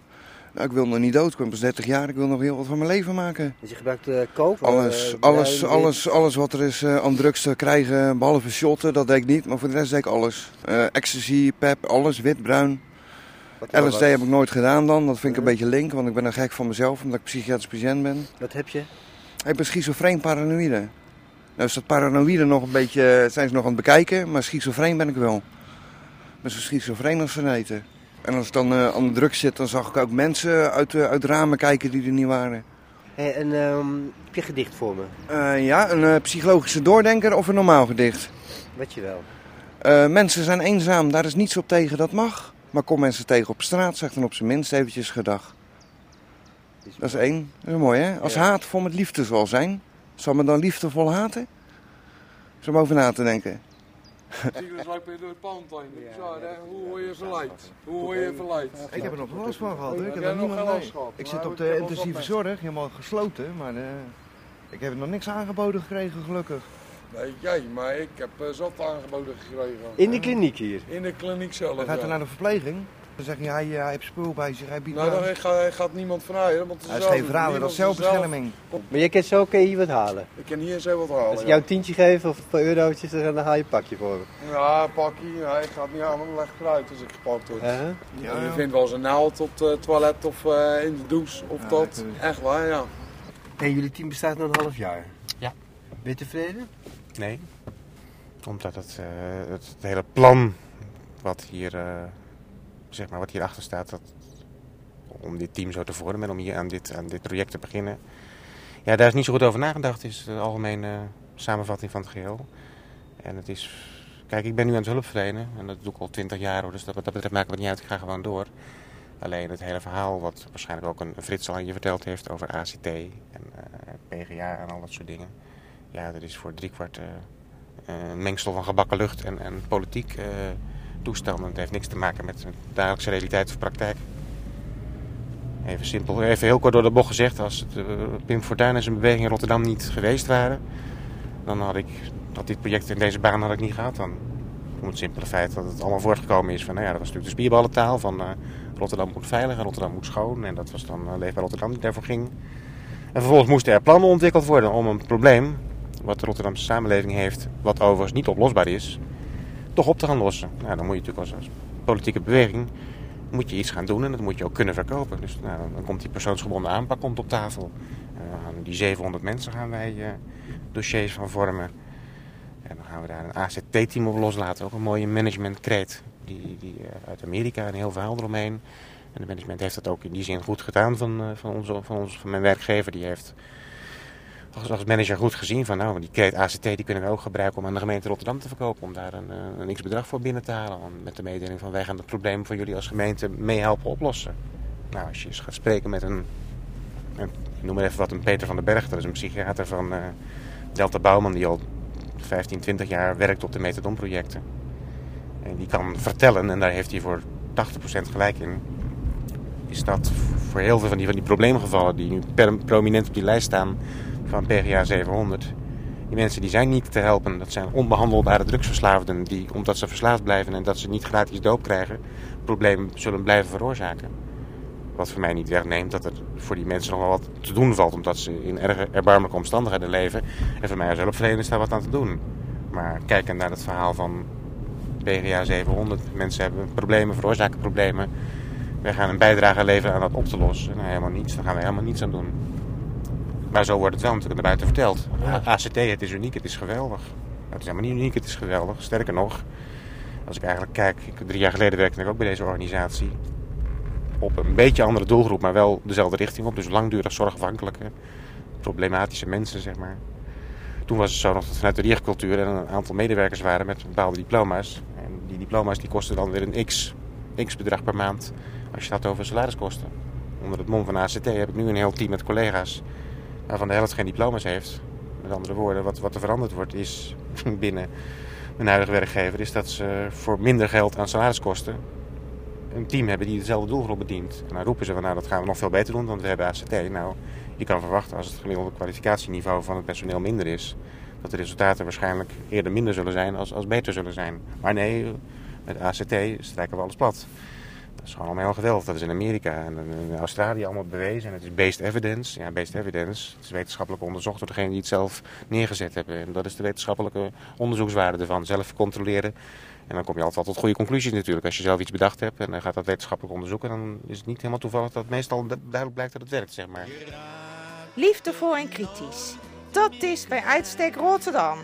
Nou, ik wil nog niet dood. Ik ben pas 30 jaar. Ik wil nog heel wat van mijn leven maken. Dus je gebruikt eh kook? Alles, alles, bruin, alles, alles wat er is aan drugs te krijgen, behalve shotten, dat deed ik niet. Maar voor de rest deed ik alles. Ecstasy, pep, alles, wit, bruin. Wat LSD heb ik nooit gedaan dan. Dat vind ik een beetje link, want ik ben een gek van mezelf, omdat ik psychiatrisch patiënt ben. Wat heb je? Ik ben schizofreen paranoïde. Nou is dat paranoïde nog een beetje, zijn ze nog aan het bekijken, maar schizofreen ben ik wel. Ben zo schizofreen als ze weten. En als ik dan eh, aan de druk zit, dan zag ik ook mensen uit, de- uit ramen kijken die er niet waren. Hey, en ehm, heb je een gedicht voor me? Eh, ja, een eh, psychologische doordenker of een normaal gedicht. Weet je wel. Eh, mensen zijn eenzaam, daar is niets op tegen, dat mag. Maar kom mensen tegen op straat, zeg dan op zijn minst eventjes gedag. Dat is één. Dat is mooi, hè? Als Ja. haat vol met liefde zal zijn, zal men dan liefdevol haten? Is om over na te denken. Door het pand heen. Zo, hoe word je verleid? Hoe word je verleid? Ik heb er nog last van gehad. hoor. Ik Heb er nog niemand last gehad? Ik zit op de intensieve zorg, helemaal gesloten. Maar eh, ik heb nog niks aangeboden gekregen, gelukkig. Nee, jij, maar ik heb eh, zat aangeboden gekregen. In de kliniek hier? In de kliniek zelf, gaat ja. er naar de verpleging. Dan zeg je, hij, hij heeft spul bij zich, hij biedt Nou, dan gaat, hij gaat niemand verrijden. Want het Hij is geen vrouw, dat is zelfbescherming. zelf- Maar je kunt zo kun je hier wat halen. Ik kan hier zo wat halen. Als ik ja. jou een tientje geef of een paar eurotjes, dan haal je een pakje voor me. Ja, pakkie. Hij gaat niet aan, dan leg ik eruit als ik gepakt word. Ja, je vindt wel eens een naald op het toilet of eh, in de douche of Ja, dat. natuurlijk. Echt waar, ja. Hey, jullie team bestaat nu een half jaar. Ja. Ben je tevreden? Nee. Omdat het, eh, het, het hele plan wat hier, eh, zeg maar, wat hierachter staat, dat, om dit team zo te vormen en om hier aan dit, aan dit project te beginnen. Ja, daar is niet zo goed over nagedacht, is de algemene samenvatting van het geheel. En het is, kijk, ik ben nu aan het hulp verlenen en dat doe ik al twintig jaar hoor, dus dat, wat dat betreft maakt het niet uit, ik ga gewoon door. Alleen het hele verhaal, wat waarschijnlijk ook een Frits al aan je verteld heeft over ACT en eh, PGA en al dat soort dingen. Ja, dat is voor driekwart eh, een mengsel van gebakken lucht en, en politiek eh, toestanden. Het heeft niks te maken met de dagelijkse realiteit of praktijk. Even simpel, even heel kort door de bocht gezegd, als het, eh, Pim Fortuyn en zijn beweging in Rotterdam niet geweest waren, dan had ik dit project in deze baan niet gehad. Dan om het simpele feit dat het allemaal voortgekomen is van, nou ja, dat was natuurlijk de spierballentaal van eh, Rotterdam moet veilig en Rotterdam moet schoon. En dat was dan uh, Leefbaar Rotterdam die daarvoor ging. En vervolgens moesten er plannen ontwikkeld worden om een probleem wat de Rotterdamse samenleving heeft, wat overigens niet oplosbaar is, toch op te gaan lossen. Nou, dan moet je natuurlijk als, politieke beweging moet je iets gaan doen en dat moet je ook kunnen verkopen. Dus nou, dan komt die persoonsgebonden aanpak komt op tafel. En gaan die 700 mensen gaan wij uh, dossiers van vormen. En dan gaan we daar een ACT-team op loslaten, ook een mooie managementkreet die, die uh, uit Amerika, een heel verhaal eromheen. En de management heeft dat ook in die zin goed gedaan van, van, onze, van, ons, van mijn werkgever. Die heeft als, manager goed gezien van nou, die kreet ACT die kunnen we ook gebruiken om aan de gemeente Rotterdam te verkopen. Om daar een, een x-bedrag voor binnen te halen. Met de mededeling van wij gaan het probleem voor jullie als gemeente meehelpen oplossen. Nou, als je eens gaat spreken met een, een, noem maar even wat, een Peter van den Berg. Dat is een psychiater van uh, Delta Bouwman die al 15, 20 jaar werkt op de methadonprojecten. En die kan vertellen, en daar heeft hij voor 80% gelijk in, is dat voor heel veel van die, van die probleemgevallen die nu prominent op die lijst staan van PGA 700. Die mensen die zijn niet te helpen. Dat zijn onbehandelbare drugsverslaafden die, omdat ze verslaafd blijven en dat ze niet gratis doop krijgen, problemen zullen blijven veroorzaken. Wat voor mij niet wegneemt dat er voor die mensen nog wel wat te doen valt, omdat ze in erg erbarmelijke omstandigheden leven. En voor mij als is daar wat aan te doen. Maar kijkend naar het verhaal van PGA 700, mensen hebben problemen, veroorzaken problemen. Wij gaan een bijdrage leveren aan dat op te lossen. Nou, helemaal niets, daar gaan we helemaal niets aan doen. Maar zo wordt het wel natuurlijk naar buiten verteld. Ja. ACT, het is uniek, het is geweldig. Het is helemaal niet uniek, het is geweldig. Sterker nog, als ik eigenlijk kijk, ik, drie jaar geleden werkte ik ook bij deze organisatie. Op een beetje andere doelgroep, maar wel dezelfde richting op. Dus langdurig zorgafhankelijke, problematische mensen, zeg maar. Toen was het zo nog dat vanuit de riercultuur er een aantal medewerkers waren met bepaalde diploma's. En die diploma's die kosten dan weer een x, x bedrag per maand als je het had over salariskosten. Onder het mom van ACT heb ik nu een heel team met collega's waarvan de helft geen diploma's heeft. Met andere woorden, wat, wat er veranderd wordt is binnen mijn huidige werkgever... is dat ze voor minder geld aan salariskosten een team hebben die dezelfde doelgroep bedient. En dan roepen ze van nou dat gaan we nog veel beter doen, want we hebben ACT. Nou, je kan verwachten als het gemiddelde kwalificatieniveau van het personeel minder is... dat de resultaten waarschijnlijk eerder minder zullen zijn als, als beter zullen zijn. Maar nee, met ACT strijken we alles plat. Is gewoon allemaal heel geweldig. Dat is in Amerika en in Australië allemaal bewezen. En het is based evidence. Ja, based evidence. Het is wetenschappelijk onderzocht door degene die het zelf neergezet hebben. En dat is de wetenschappelijke onderzoekswaarde ervan. Zelf controleren. En dan kom je altijd tot goede conclusies natuurlijk. Als je zelf iets bedacht hebt en dan gaat dat wetenschappelijk onderzoeken... dan is het niet helemaal toevallig dat het meestal duidelijk blijkt dat het werkt, zeg maar. Liefdevol en kritisch. Dat is bij uitstek Rotterdam.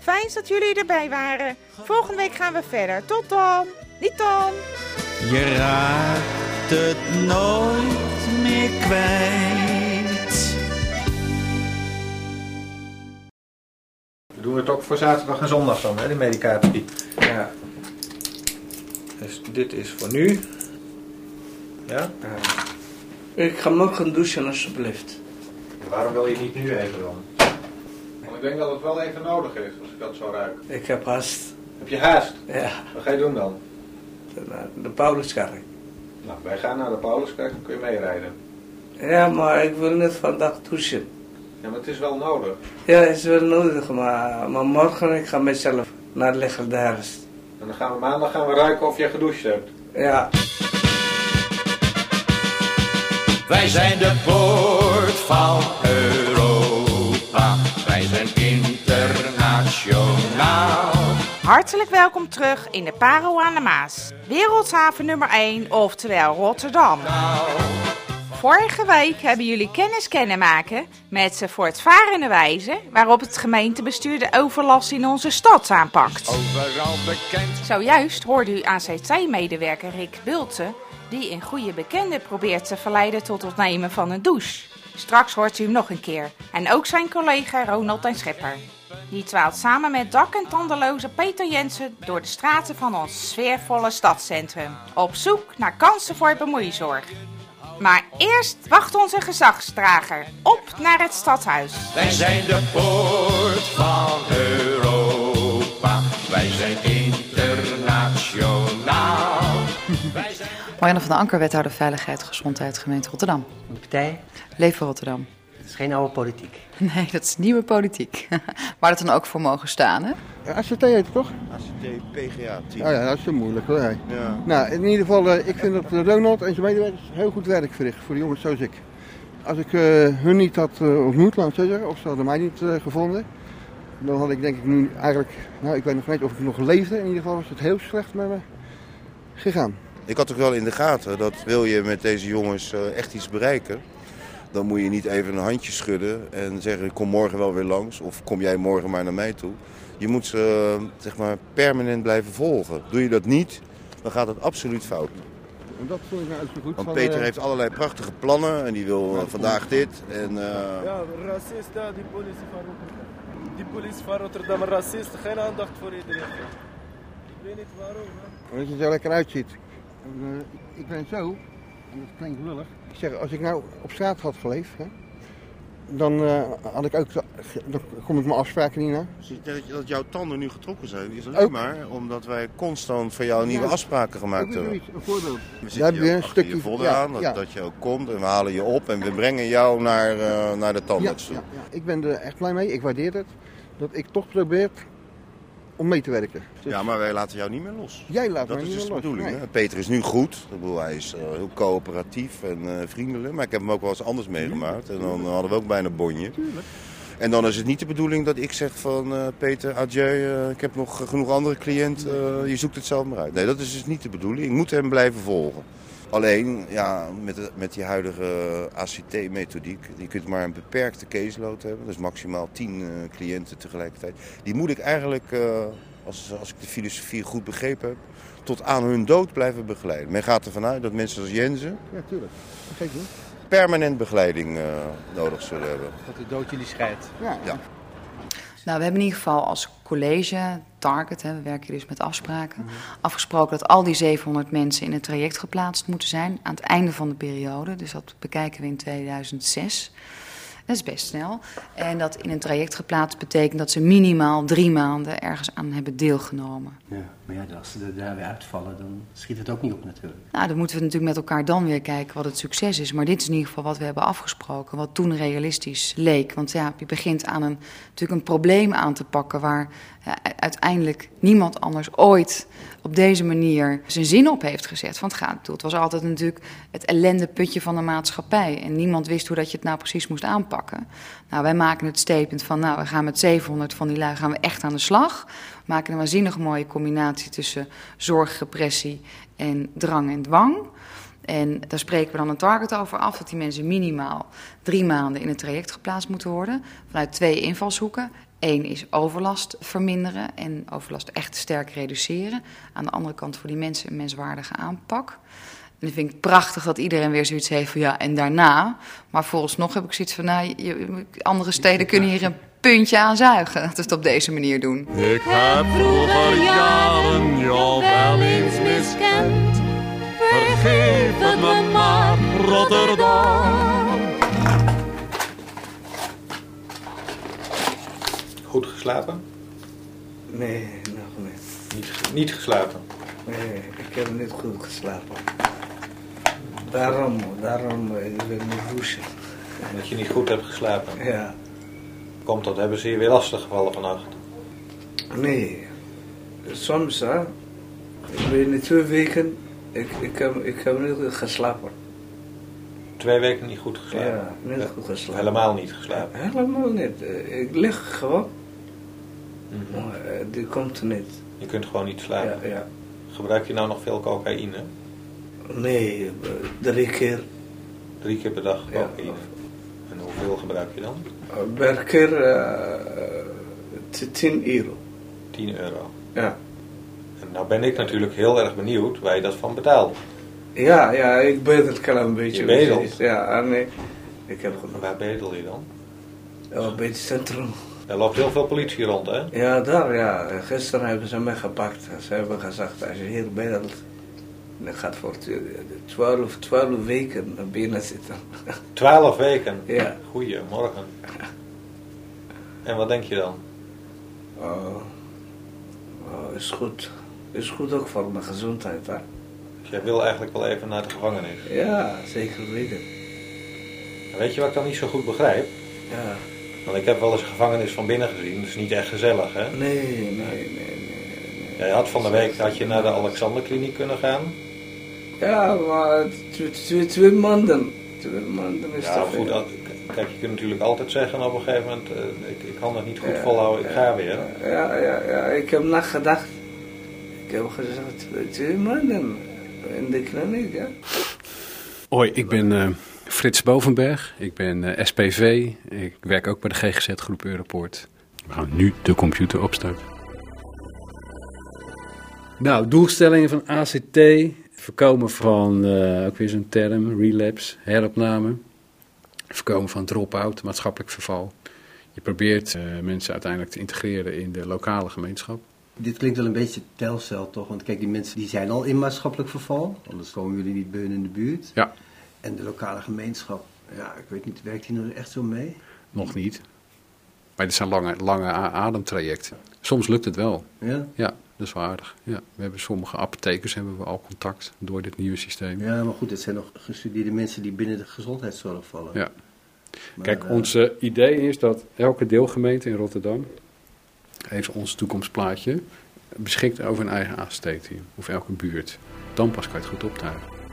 Fijn dat jullie erbij waren. Volgende week gaan we verder. Tot dan. Niet dan. Je raakt het nooit meer kwijt. We doen het ook voor zaterdag en zondag dan, hè, de medicatie. Ja. Dus dit is voor nu. Ja? Ik ga morgen douchen alsjeblieft. Waarom wil je niet nu even dan? Want ik denk dat het wel even nodig is, als ik dat zo ruik. Ik heb haast. Heb je haast? Ja. Wat ga je doen dan? Naar de Pauluskerk. Nou, wij gaan naar de Pauluskerk, dan kun je meerijden. Ja, maar ik wil net vandaag douchen. Ja, maar het is wel nodig. Ja, het is wel nodig, maar, maar morgen ik ga mezelf naar de herfst. En dan gaan we maandag gaan we ruiken of je gedoucht hebt. Ja. Wij zijn de poort van Europa. Wij zijn internationaal. Hartelijk welkom terug in de Parel aan de Maas. Wereldhaven nummer 1, oftewel Rotterdam. Vorige week hebben jullie kennis kunnen maken met de voortvarende wijze waarop het gemeentebestuur de overlast in onze stad aanpakt. Overal bekend. Zojuist hoorde u ACT-medewerker Rick Bulten die een goede bekende probeert te verleiden tot het nemen van een douche. Straks hoort u hem nog een keer. En ook zijn collega Ronald en Schepper. Die twaalt samen met dak- en tandeloze Peter Jensen door de straten van ons sfeervolle stadscentrum. Op zoek naar kansen voor bemoeizorg. Maar eerst wacht onze gezagsdrager op naar het stadhuis. Wij zijn de poort van Europa. Wij zijn internationaal. Wij zijn... Marianne van den Anker, wethouder Veiligheid en Gezondheid, gemeente Rotterdam. De partij? Leef voor Rotterdam. Het is geen oude politiek. Nee, dat is nieuwe politiek. Waar het dan ook voor mogen staan, hè? ACT heet het toch? ACT, PGA, team. Oh ja, dat is zo moeilijk hoor. hè. Ja. Nou, in ieder geval, eh, ik vind dat eh, Ronald en zijn medewerkers heel goed werk verrichten voor de jongens zoals ik. Als ik eh, hun niet had eh, ontmoet, laat ik zeggen, of ze hadden mij niet eh, gevonden, dan had ik denk ik nu eigenlijk, nou ik weet nog niet of ik nog leefde, in ieder geval was het heel slecht met me gegaan. Ik had ook wel in de gaten dat wil je met deze jongens echt iets bereiken, dan moet je niet even een handje schudden en zeggen kom morgen wel weer langs of kom jij morgen maar naar mij toe. Je moet ze zeg maar permanent blijven volgen. Doe je dat niet, dan gaat het absoluut fout. En dat vond ik nou zo goed Want van, Peter eh, heeft allerlei prachtige plannen en die wil eh, vandaag dit. En, eh, Ja, racisten, die politie van Rotterdam. Die politie van Rotterdam, racisten, geen aandacht voor iedereen. Ik weet niet waarom. Hè. Omdat je er zo lekker uitziet. Eh, ik ben zo, en dat klinkt lullig. Ik zeg, als ik nou op straat had geleefd, hè, dan eh, had ik ook, dan kom ik mijn afspraken niet na. Zie je Dat, jouw tanden nu getrokken zijn, is alleen Ook. maar omdat wij constant voor jou nieuwe Ja. afspraken gemaakt hebben. een voorbeeld. We zitten je een stukje- je vodden ja, aan, dat, je ook komt en we halen je op en we brengen jou naar, eh, naar de tandarts toe. ja, ja, ik ben er echt blij mee. Ik waardeer het. Dat ik toch probeer om mee te werken. Dus Ja, maar wij laten jou niet meer los. Jij laat dat mij is niet dus de meer los. bedoeling. Nee. Hè? Peter is nu goed. Ik bedoel, hij is eh, heel coöperatief en eh, vriendelijk. Maar ik heb hem ook wel eens anders meegemaakt. En dan hadden we ook bijna bonje. En dan is het niet de bedoeling dat ik zeg van eh, Peter, adieu, eh, ik heb nog genoeg andere cliënten, eh, je zoekt het zelf maar uit. Nee, dat is dus niet de bedoeling. Ik moet hem blijven volgen. Alleen, ja, met, de- met die huidige ACT-methodiek, je kunt maar een beperkte caseload hebben. Dus maximaal 10 eh, cliënten tegelijkertijd. Die moet ik eigenlijk, eh, als, als ik de filosofie goed begrepen heb, tot aan hun dood blijven begeleiden. Men gaat ervan uit dat mensen als Jensen Ja, tuurlijk. Dat geeft niet. permanent begeleiding eh, nodig zullen hebben. Dat de dood jullie scheidt. Ja. Ja. Nou, we hebben in ieder geval als college, hè, we werken dus met afspraken, afgesproken dat al die 700 mensen in het traject geplaatst moeten zijn aan het einde van de periode. Dus dat bekijken we in 2006. Dat is best snel. En dat in een traject geplaatst betekent dat ze minimaal drie maanden ergens aan hebben deelgenomen. Ja, maar ja, als ze er daar weer uitvallen, dan schiet het ook niet op natuurlijk. Nou, dan moeten we natuurlijk met elkaar dan weer kijken wat het succes is. Maar dit is in ieder geval wat we hebben afgesproken, wat toen realistisch leek. Want ja, je begint aan een, natuurlijk een probleem aan te pakken waar ja, uiteindelijk niemand anders ooit op deze manier zijn zin op heeft gezet. Want het, het was altijd natuurlijk het ellendeputje van de maatschappij. En niemand wist hoe dat je het nou precies moest aanpakken. Nou, wij maken het statement van, nou, we gaan met 700 van die lui gaan we echt aan de slag. We maken een waanzinnig mooie combinatie tussen zorg, repressie en drang en dwang. En daar spreken we dan een target over af dat die mensen minimaal drie maanden in het traject geplaatst moeten worden. Vanuit twee invalshoeken. Eén is overlast verminderen en overlast echt sterk reduceren. Aan de andere kant voor die mensen een menswaardige aanpak. En dan vind ik prachtig dat iedereen weer zoiets heeft van ja, en daarna. Maar vooralsnog heb ik zoiets van, nou, andere steden kunnen hier een puntje aan zuigen. Dat we het op deze manier doen. Ik heb vroeger jaren wel eens. Geslapen? Nee, nog niet. Niet, ge- niet geslapen? Nee, ik heb niet goed geslapen. Daarom, daarom eh, ik wil niet douchen. Omdat je niet goed hebt geslapen? Ja. Komt dat? Hebben ze je weer lastig gevallen vannacht? Nee, soms hè. Ik ben in twee weken, ik, ik, heb, ik heb niet geslapen. Twee weken niet goed geslapen? Ja, niet goed geslapen. Helemaal niet geslapen? Helemaal niet. Eh, Ik lig gewoon. Mhm. Maar eh, die komt er niet. Je kunt gewoon niet slapen? Ja, ja. Gebruik je nou nog veel cocaïne? Nee, eh, drie keer. Drie keer per dag Ja. cocaïne? En hoeveel gebruik je dan? Eh, Per keer t- 10 euro. 10 euro. Ja. En nou ben ik natuurlijk heel erg benieuwd waar je dat van betaalt. Ja, ja, ik bedel een klein beetje. Je bedelt? Ja, nee. Ik heb gewoon... Waar bedel je dan? Ja, bij het centrum. Er loopt heel veel politie rond, hè? Ja, daar, ja. Gisteren hebben ze mij gepakt. Ze hebben gezegd, als je hier bedelt, dan gaat voor 12, 12 weken naar binnen zitten. Twaalf weken? Ja. Goedemorgen. En wat denk je dan? Oh, oh, is goed. Is goed ook voor mijn gezondheid, hè. Dus jij wil eigenlijk wel even naar de gevangenis. Ja, zeker weten. En weet je wat ik dan niet zo goed begrijp? Ja. Want ik heb wel eens een gevangenis van binnen gezien. Dat is niet echt gezellig, hè? Nee, nee, nee, nee. Jij had van de week had je naar de Alexanderkliniek kunnen gaan. Ja, maar twee, twee, twee maanden. Twee maanden is Ja, toch goed. dat- Kijk, je kunt natuurlijk altijd zeggen op een gegeven moment... eh, ik, ik kan het niet goed Ja, volhouden, ik ga weer. Ja, ja, ja, ik heb nagedacht. Ik heb gezegd, twee, maanden in de kliniek, ja. Hoi, ik ben eh, Frits Bovenberg. Ik ben eh, SPV. Ik werk ook bij de GGZ Groep Europoort. We gaan nu de computer opstarten. Nou, doelstellingen van ACT. Voorkomen van, eh, ook weer zo'n term, relapse, heropname. Voorkomen van drop-out, maatschappelijk verval. Je probeert eh, mensen uiteindelijk te integreren in de lokale gemeenschap. Dit klinkt wel een beetje telcel toch? Want kijk, die mensen die zijn al in maatschappelijk verval. Anders komen jullie niet bij hun in de buurt. Ja. En de lokale gemeenschap, ja, ik weet niet, werkt die nou echt zo mee? Nog niet. Maar dit zijn lange, lange ademtrajecten. Soms lukt het wel. Ja? Ja, dat is wel aardig. Ja. We hebben sommige apothekers hebben we al contact door dit nieuwe systeem. Ja, maar goed, het zijn nog gestudeerde mensen die binnen de gezondheidszorg vallen. Ja. Maar, Kijk, eh, ons eh, idee is dat elke deelgemeente in Rotterdam heeft ons toekomstplaatje beschikt over een eigen ACT-team. Of elke buurt. Dan pas kan je het goed optuigen.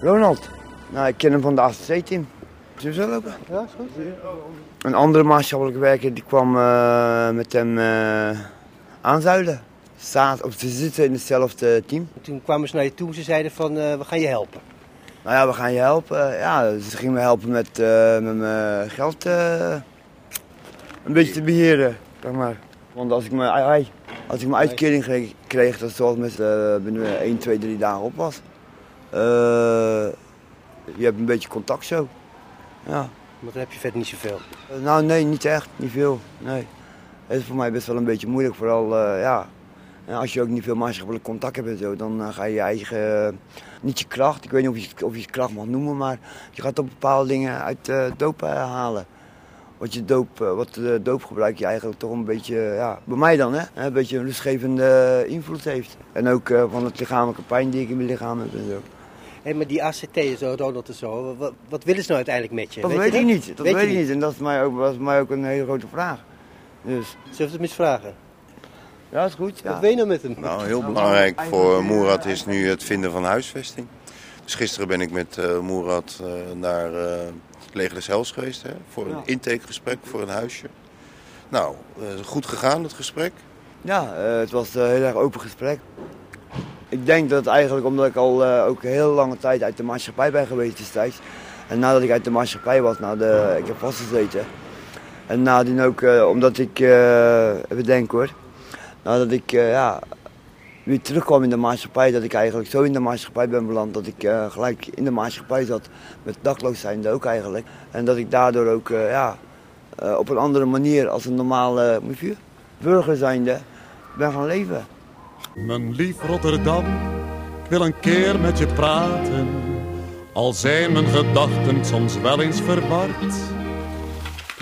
Ronald. Nou, ik ken hem van de ACC-team. Zullen we zo lopen? Ja, is goed. Een andere maatschappelijke werker die kwam eh, met hem eh aanzuilen. Staat, of ze zitten in hetzelfde team. Toen kwamen ze naar je toe en ze zeiden van eh, we gaan je helpen. Nou ja, we gaan je helpen. Ja, ze gingen me helpen met, met mijn geld een beetje te beheren, zeg maar. Want als ik mijn, als ik mijn uitkering kreeg, kreeg dat zoals met binnen 1, 2, 3 dagen op was. Eh, je hebt een beetje contact zo. Ja. Want dan heb je verder niet zoveel. Eh, Nou, nee, niet echt. Niet veel. Nee. Het is voor mij best wel een beetje moeilijk. Vooral, eh, ja. En als je ook niet veel maatschappelijk contact hebt en zo, dan ga je je eigen, niet je kracht, ik weet niet of je, of je het kracht mag noemen, maar je gaat op bepaalde dingen uit eh doop halen. Wat, je doop, wat de doopgebruik je eigenlijk toch een beetje, ja, bij mij dan, hè, een beetje een rustgevende invloed heeft. En ook van het lichamelijke pijn die ik in mijn lichaam heb en zo. Hé, maar die ACT en zo, Ronald en zo, wat, wat willen ze nou uiteindelijk met je? Dat weet, ik niet, dat Weet weet, ik niet. En dat is mij ook, was mij ook een hele grote vraag. Dus. Zullen we het eens vragen? Ja, is goed. Ja. Wat wil je nou met hem? Nou, heel belangrijk voor Moerad is nu het vinden van huisvesting. Dus gisteren ben ik met eh Moerad eh, naar eh het Leger des Hels geweest hè, voor een Ja. intakegesprek voor een huisje. Nou, eh, goed gegaan het gesprek. Ja, eh, het was een heel erg open gesprek. Ik denk dat eigenlijk omdat ik al eh, ook heel lange tijd uit de maatschappij ben geweest destijds. En nadat ik uit de maatschappij was, nou de, ik heb vastgezeten. En nadien ook eh, omdat ik, eh even denken hoor, nadat ik ja, weer terugkwam in de maatschappij, dat ik eigenlijk zo in de maatschappij ben beland dat ik gelijk in de maatschappij zat met dakloos zijnde ook eigenlijk. En dat ik daardoor ook ja, op een andere manier als een normale burger zijnde ben gaan leven. Mijn lief Rotterdam, ik wil een keer met je praten. Al zijn mijn gedachten soms wel eens verward.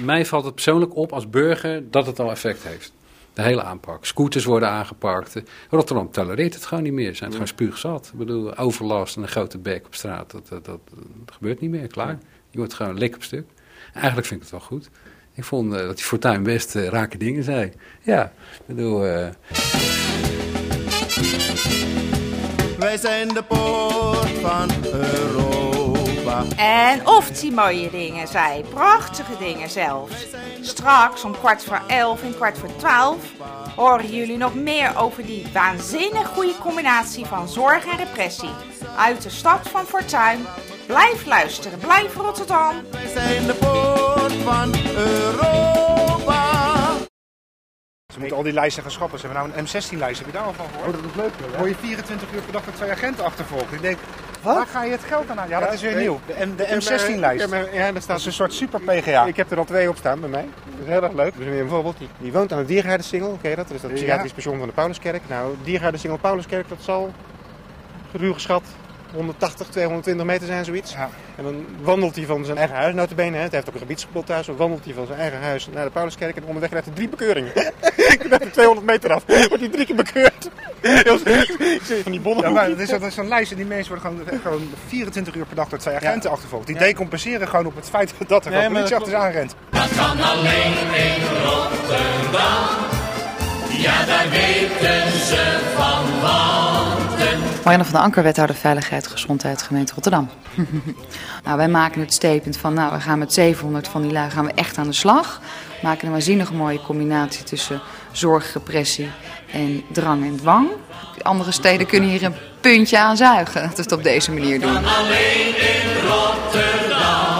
Mij valt het persoonlijk op als burger dat het al effect heeft. De hele aanpak. Scooters worden aangepakt. Rotterdam tolereert het gewoon niet meer. Ze zijn het gewoon spuugzat. Ik bedoel, overlast en een grote bek op straat. Dat, dat, dat, dat gebeurt niet meer, klaar. Je wordt gewoon lik op stuk. Eigenlijk vind ik het wel goed. Ik vond eh, dat die Fortuyn best eh, rake dingen zei. Ja, ik bedoel... eh, Wij zijn de poort van Europa. En of die mooie dingen zijn, prachtige dingen zelfs. Straks om kwart voor elf en kwart voor twaalf horen jullie nog meer over die waanzinnig goede combinatie van zorg en repressie. Uit de stad van Fortuin. Blijf luisteren, blijf Rotterdam. Wij zijn de poort van Europa. Ze moeten al die lijsten gaan schrappen. Ze hebben nou een M16-lijst. Heb je daar al van gehoord? Oh, dat is leuk. Dan word je 24 uur per dag door twee agenten achtervolgd. Ik denk, waar ga je het geld aan? Ja, dat is weer nee, nieuw. De, M- de heb, eh, M16-lijst. ik heb, eh, ja, daar staat dat is een soort super PGA. Ik heb er al twee op staan bij mij. Dat is heel erg leuk. Dus bijvoorbeeld, die, die woont aan de Diergaardensingel. Je dat? Dat is dat Ja. psychiatrisch pension van de Pauluskerk. Nou, Diergaardensingel Pauluskerk, dat zal ruw geschat 180, 220 meter zijn, zoiets. En dan wandelt hij van zijn eigen huis, notabene. Hè. Het heeft ook een gebiedsgebod thuis. Dan wandelt hij van zijn eigen huis naar de Pauluskerk. En onderweg krijgt hij drie bekeuringen. Ik ben er 200 meter af. Wordt hij drie keer bekeurd. Heel- ik zie van die bonnen. Ja, maar dat is, dat is lijst en die mensen worden gewoon, gewoon 24 uur per dag door twee agenten achtervolgd. Die decompenseren gewoon op het feit dat er Nee, gewoon politie achter ze aanrent. Dat kan alleen in Rotterdam. Ja, daar weten ze van wanten. Marianne van der Anker, wethouder Veiligheid Gezondheid gemeente Rotterdam. nou, wij maken het statement van, nou, we gaan met 700 van die lui gaan we echt aan de slag. We maken een waanzinnig mooie combinatie tussen zorg, repressie en drang en dwang. Andere steden kunnen hier een puntje aan zuigen, dat we het op deze manier doen. Alleen in Rotterdam.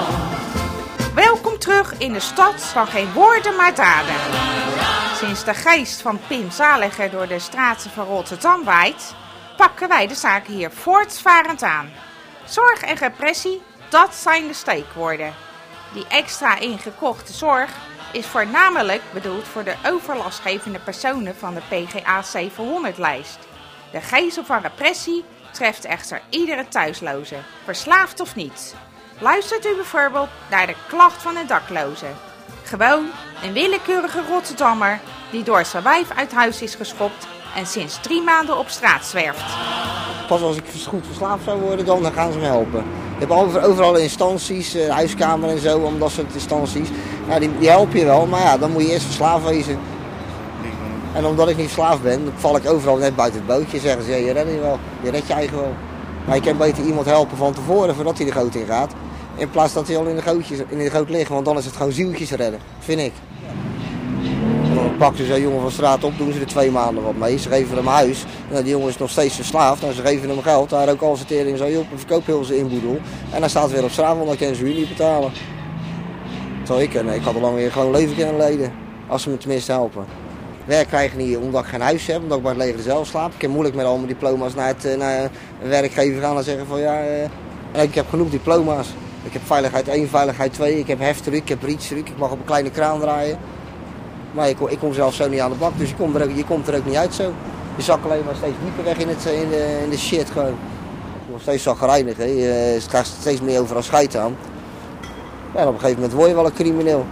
In de stad van geen woorden maar daden. Sinds de geest van Pim Zaliger door de straten van Rotterdam waait, pakken wij de zaken hier voortvarend aan. Zorg en repressie, dat zijn de steekwoorden. Die extra ingekochte zorg is voornamelijk bedoeld voor de overlastgevende personen van de PGA 700-lijst. De gezel van repressie treft echter iedere thuisloze, verslaafd of niet. Luistert u bijvoorbeeld naar de klacht van een dakloze. Gewoon een willekeurige Rotterdammer die door zijn wijf uit huis is geschopt en sinds drie maanden op straat zwerft. Pas als ik goed verslaafd zou worden, dan, gaan ze me helpen. Je hebt over- overal instanties, eh, huiskamer en zo, om dat soort instanties. Ja, die, die helpen je wel, maar ja, dan moet je eerst verslaafd wezen. En omdat ik niet verslaafd ben, val ik overal net buiten het bootje. Zeggen ze, ja, je redt je wel, je redt je eigen wel. Maar je kan beter iemand helpen van tevoren, voordat hij de goot in gaat. In plaats dat hij al in de, gootjes, in de goot ligt, want dan is het gewoon zieltjes redden, vind ik. En dan pakken ze zo'n jongen van straat op, doen ze er twee maanden wat mee. Ze geven hem huis. Nou, die jongen is nog steeds verslaafd. Nou, ze geven hem geld. Daar ook al zijn tering zo op en verkoop heel zijn inboedel. En dan staat weer op straat, want dan kunnen ze huur niet betalen. Terwijl ik, eh, ik had al lang weer gewoon leven kunnen leiden. Als ze me tenminste helpen. Werk krijg ik niet omdat ik geen huis heb, omdat ik bij het leger zelf slaap. Ik kan moeilijk met al mijn diploma's naar, het, eh, naar een werkgever gaan en zeggen van ja, eh, ik heb genoeg diploma's. Ik heb veiligheid 1, veiligheid 2, ik heb heftruck, ik heb reachtruck, ik mag op een kleine kraan draaien. Maar ik, ik kom zelf zo niet aan de bak, dus je komt, er ook, je komt er ook niet uit zo. Je zak alleen maar steeds dieper weg in, het, eh, in, de, shit gewoon. Je wordt steeds zagrijnig, hè. je krijgt steeds meer overal scheid aan. En op een gegeven moment word je wel een crimineel.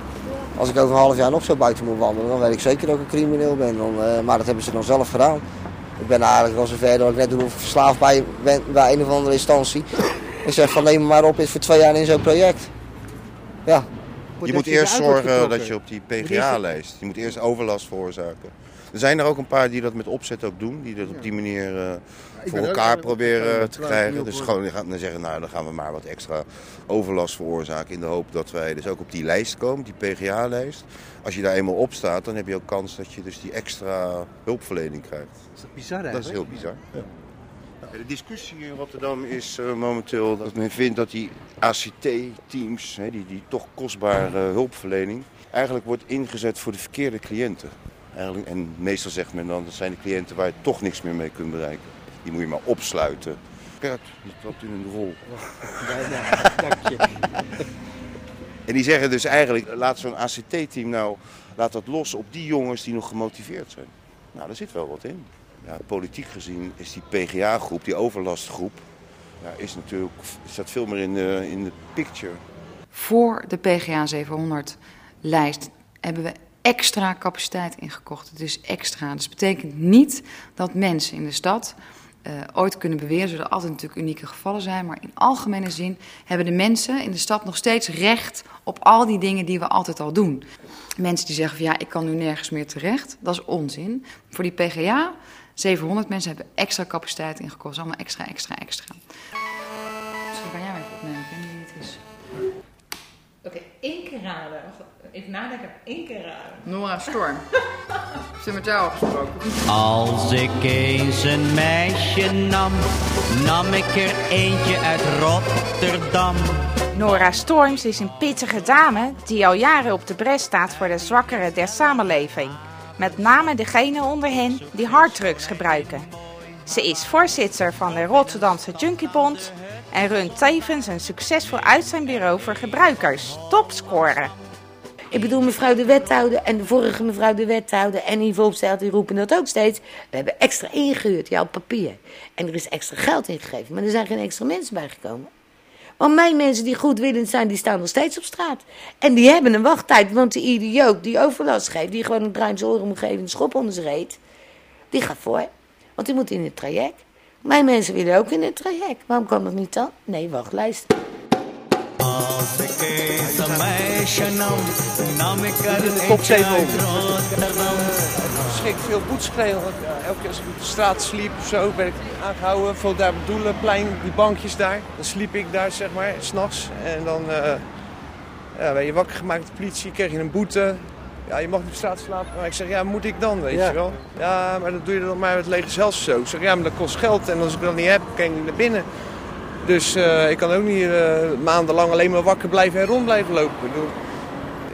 Als ik over een half jaar nog zo buiten moet wandelen, dan weet ik zeker dat ik een crimineel ben. Dan, eh, maar dat hebben ze dan zelf gedaan. Ik ben eigenlijk al zover dat ik net doe of ik verslaafd bij, ben bij een of andere instantie. Ik zeg van neem me maar op, is voor twee jaar in zo'n project. Ja. Je moet eerst zorgen dat je op die PGA-lijst, je moet eerst overlast veroorzaken. Er zijn er ook een paar die dat met opzet ook doen, die dat op die manier eh, voor elkaar proberen dat te krijgen. Dus gewoon die gaan dan zeggen, nou dan gaan we maar wat extra overlast veroorzaken in de hoop dat wij dus ook op die lijst komen, die PGA-lijst. Als je daar eenmaal op staat, dan heb je ook kans dat je dus die extra hulpverlening krijgt. is toch bizar Dat is eigenlijk? heel bizar. Ja. De discussie in Rotterdam is eh, momenteel dat men vindt dat die ACT-teams, hè, die, die toch kostbare hulpverlening, eigenlijk wordt ingezet voor de verkeerde cliënten. Eigenlijk, en meestal zegt men dan, dat zijn de cliënten waar je toch niks meer mee kunt bereiken. Die moet je maar opsluiten. Kijk, je trapt in een rol. dank je. En die zeggen dus eigenlijk, laat zo'n ACT-team nou, laat dat los op die jongens die nog gemotiveerd zijn. Nou, daar zit wel wat in. Ja, politiek gezien is die PGA-groep, die overlastgroep, ja, is natuurlijk, staat veel meer in de, in de picture. Voor de PGA 700 lijst hebben we extra capaciteit ingekocht. Het is extra. Dus dat betekent niet dat mensen in de stad eh, ooit kunnen beweren, er zullen altijd natuurlijk unieke gevallen zijn, maar in algemene zin hebben de mensen in de stad nog steeds recht op al die dingen die we altijd al doen. Mensen die zeggen van ja, ik kan nu nergens meer terecht, dat is onzin. Voor die PGA, 700 mensen hebben extra capaciteit ingekost, allemaal extra, extra, extra. Misschien kan jij even opnemen, ik weet niet wie het is. Oké, één keer raden. Even nadenken, één keer raden. Nora Storm. Ze met jou afgesproken. Als ik eens een meisje nam, nam ik er eentje uit Rotterdam. Nora Storms is een pittige dame die al jaren op de bres staat voor de zwakkeren der samenleving. Met name degenen onder hen die harddrugs gebruiken. Ze is voorzitter van de Rotterdamse Junkiebond en runt tevens een succesvol uitzendbureau voor gebruikers. Topscorer. Ik bedoel, mevrouw de wethouder en de vorige mevrouw de wethouder en Yvonne Opstelt, die roepen dat ook steeds. We hebben extra ingehuurd, op papier. En er is extra geld ingegeven, maar er zijn geen extra mensen bijgekomen. Want mijn mensen die goedwillend zijn, die staan nog steeds op straat. En die hebben een wachttijd, want die idioot die overlast geeft, die gewoon een draai zijn oren moet geven schop onder zijn reet, die gaat voor. Want die moet in het traject. Mijn mensen willen ook in het traject. Waarom kan dat niet dan? Nee, wachtlijst. Een Kop eentje 700. uit Rotterdam. Schrik veel want, ja, elke keer als ik op de straat sliep of zo, werd ik aangehouden. Voor daar op Doelenplein, die bankjes daar. Dan sliep ik daar, zeg maar, s'nachts. En dan eh ja, werd je wakker gemaakt door de politie, kreeg je een boete. Ja, je mag niet op straat slapen. Maar ik zeg, ja, moet ik dan, weet Ja. je wel? Ja, maar dat doe je dan maar met lege zelfs zo. Ik zeg, ja, maar dat kost geld. En als ik dat niet heb, kan ik niet naar binnen. Dus eh, ik kan ook niet eh, maandenlang alleen maar wakker blijven en rond blijven lopen.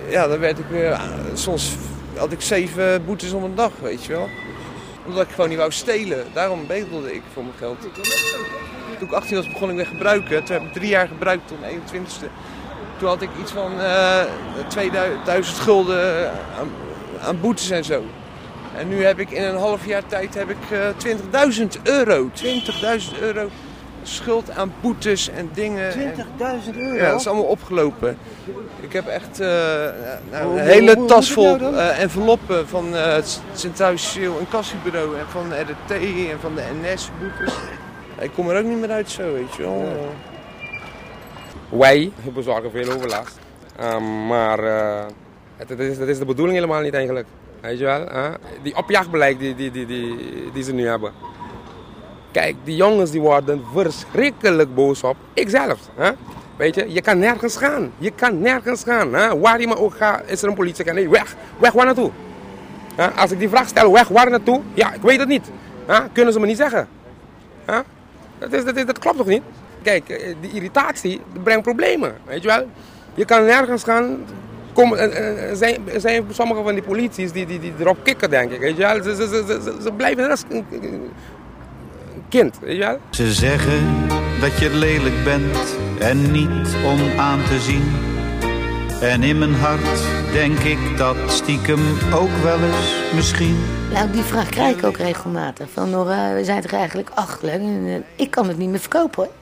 Ja, dan werd ik weer... ah, soms had ik zeven boetes om een dag, weet je wel. Omdat ik gewoon niet wou stelen. Daarom bedelde ik voor mijn geld. Toen ik 18 was begon ik weer gebruiken. Toen heb ik drie jaar gebruikt tot mijn 21ste. Toen had ik iets van eh 2000 gulden aan, boetes en zo. En nu heb ik in een half jaar tijd heb ik eh 20.000 euro. 20.000 euro schuld aan boetes en dingen. 20.000 euro? Ja, dat is allemaal opgelopen. Ik heb echt eh, nou, Hoe- een hele hoe tas nou vol eh, enveloppen van eh, het Centraal Sociaal Incassobureau en van de RDT en van de NS-boetes. Ik kom er ook niet meer uit zo, weet je wel. Wij bezorgen veel overlast. Ehm, maar eh, het, het is, dat is de bedoeling helemaal niet eigenlijk. Weet je wel? hè? Die opjachtbeleid die, die, die, die, die ze nu hebben. Kijk, die jongens die worden verschrikkelijk boos op. Ikzelf. Hè? Weet je, je kan nergens gaan. Je kan nergens gaan. Hè? Waar je maar ook gaat, is er een politie. Nee, weg. Weg, waar naartoe? Hè? Als ik die vraag stel, weg, waar naartoe? Ja, ik weet het niet. Hè? Kunnen ze me niet zeggen. Hè? Dat, is, dat, klopt toch niet? Kijk, eh, die irritatie brengt problemen, weet je wel. Je kan nergens gaan. Kom, eh, eh, er zijn, zijn sommige van die polities die, die, die erop kikken, denk ik. Weet je wel. Ze, ze, ze, blijven net als een, een kind, weet je wel. Ze zeggen dat je lelijk bent en niet om aan te zien. En in mijn hart denk ik dat stiekem ook wel eens misschien. Nou, die vraag krijg ik ook regelmatig. Van Nora, we zijn toch eigenlijk achterlijk? En, eh, ik kan het niet meer verkopen hoor.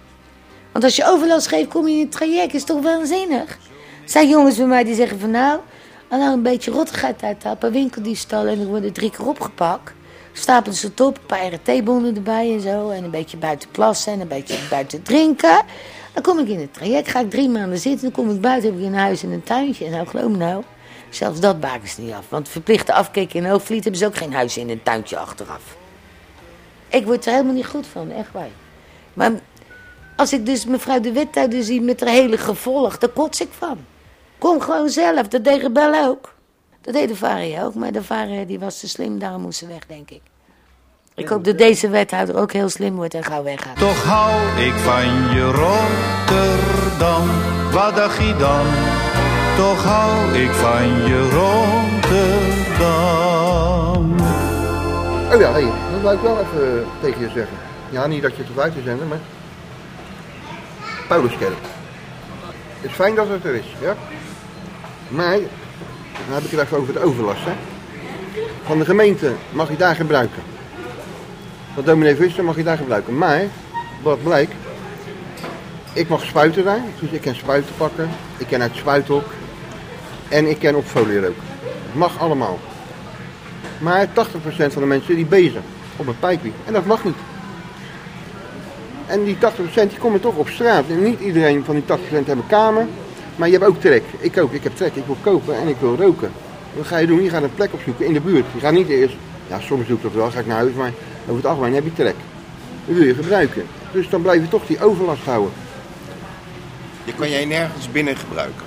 Want als je overlast geeft, kom je in het traject. is toch waanzinnig? Er zijn jongens bij mij die zeggen van nou... Al nou een beetje rottigheid uittappen, winkeldiefstal en ik word er drie keer opgepakt. Stapelen ze het op, een paar RT-bonden erbij en zo. En een beetje buiten plassen en een beetje buiten drinken. Dan kom ik in het traject, ga ik drie maanden zitten. Dan kom ik buiten, heb ik een huis en een tuintje. En nou, geloof me nou, zelfs dat baken ze niet af. Want verplichte afkeken in Hoogvliet hebben ze ook geen huis in een tuintje achteraf. Ik word er helemaal niet goed van, echt waar. Maar als ik dus mevrouw de wethouder zie met haar hele gevolg, daar kots ik van. Kom gewoon zelf, dat deed Rebel ook. Dat deed de Varia ook, maar de Varia die was te slim, daarom moest ze weg, denk ik. Ik hoop dat deze wethouder ook heel slim wordt en gauw weggaat. Toch hou ik van je Rotterdam, wat dacht je dan? Toch hou ik van je Rotterdam. Oh ja, hey, dat wou ik wel even tegen je zeggen. Ja, niet dat je het buiten zenden, maar... Pauluskerk. Het is fijn dat het er is, ja? Maar, dan heb ik het over de overlast, hè? Van de gemeente mag je daar gebruiken. Van dominee Visser mag je daar gebruiken. Maar, wat blijkt... Ik mag spuiten daar, dus ik kan spuiten pakken. Ik kan uit spuithok. En ik kan op folie roken. Het mag allemaal. Maar 80% van de mensen die bezig op een pijpje. En dat mag niet. En die 80% die komen toch op straat. En niet iedereen van die 80% hebben kamer. Maar je hebt ook trek. Ik ook. Ik heb trek. Ik wil kopen en ik wil roken. Wat ga je doen? Je gaat een plek opzoeken in de buurt. Je gaat niet eerst... Ja, soms doe ik dat wel. Ga ik naar huis. Maar over het algemeen heb je trek. Dat wil je gebruiken. Dus dan blijf je toch die overlast houden. Je kan jij nergens binnen gebruiken.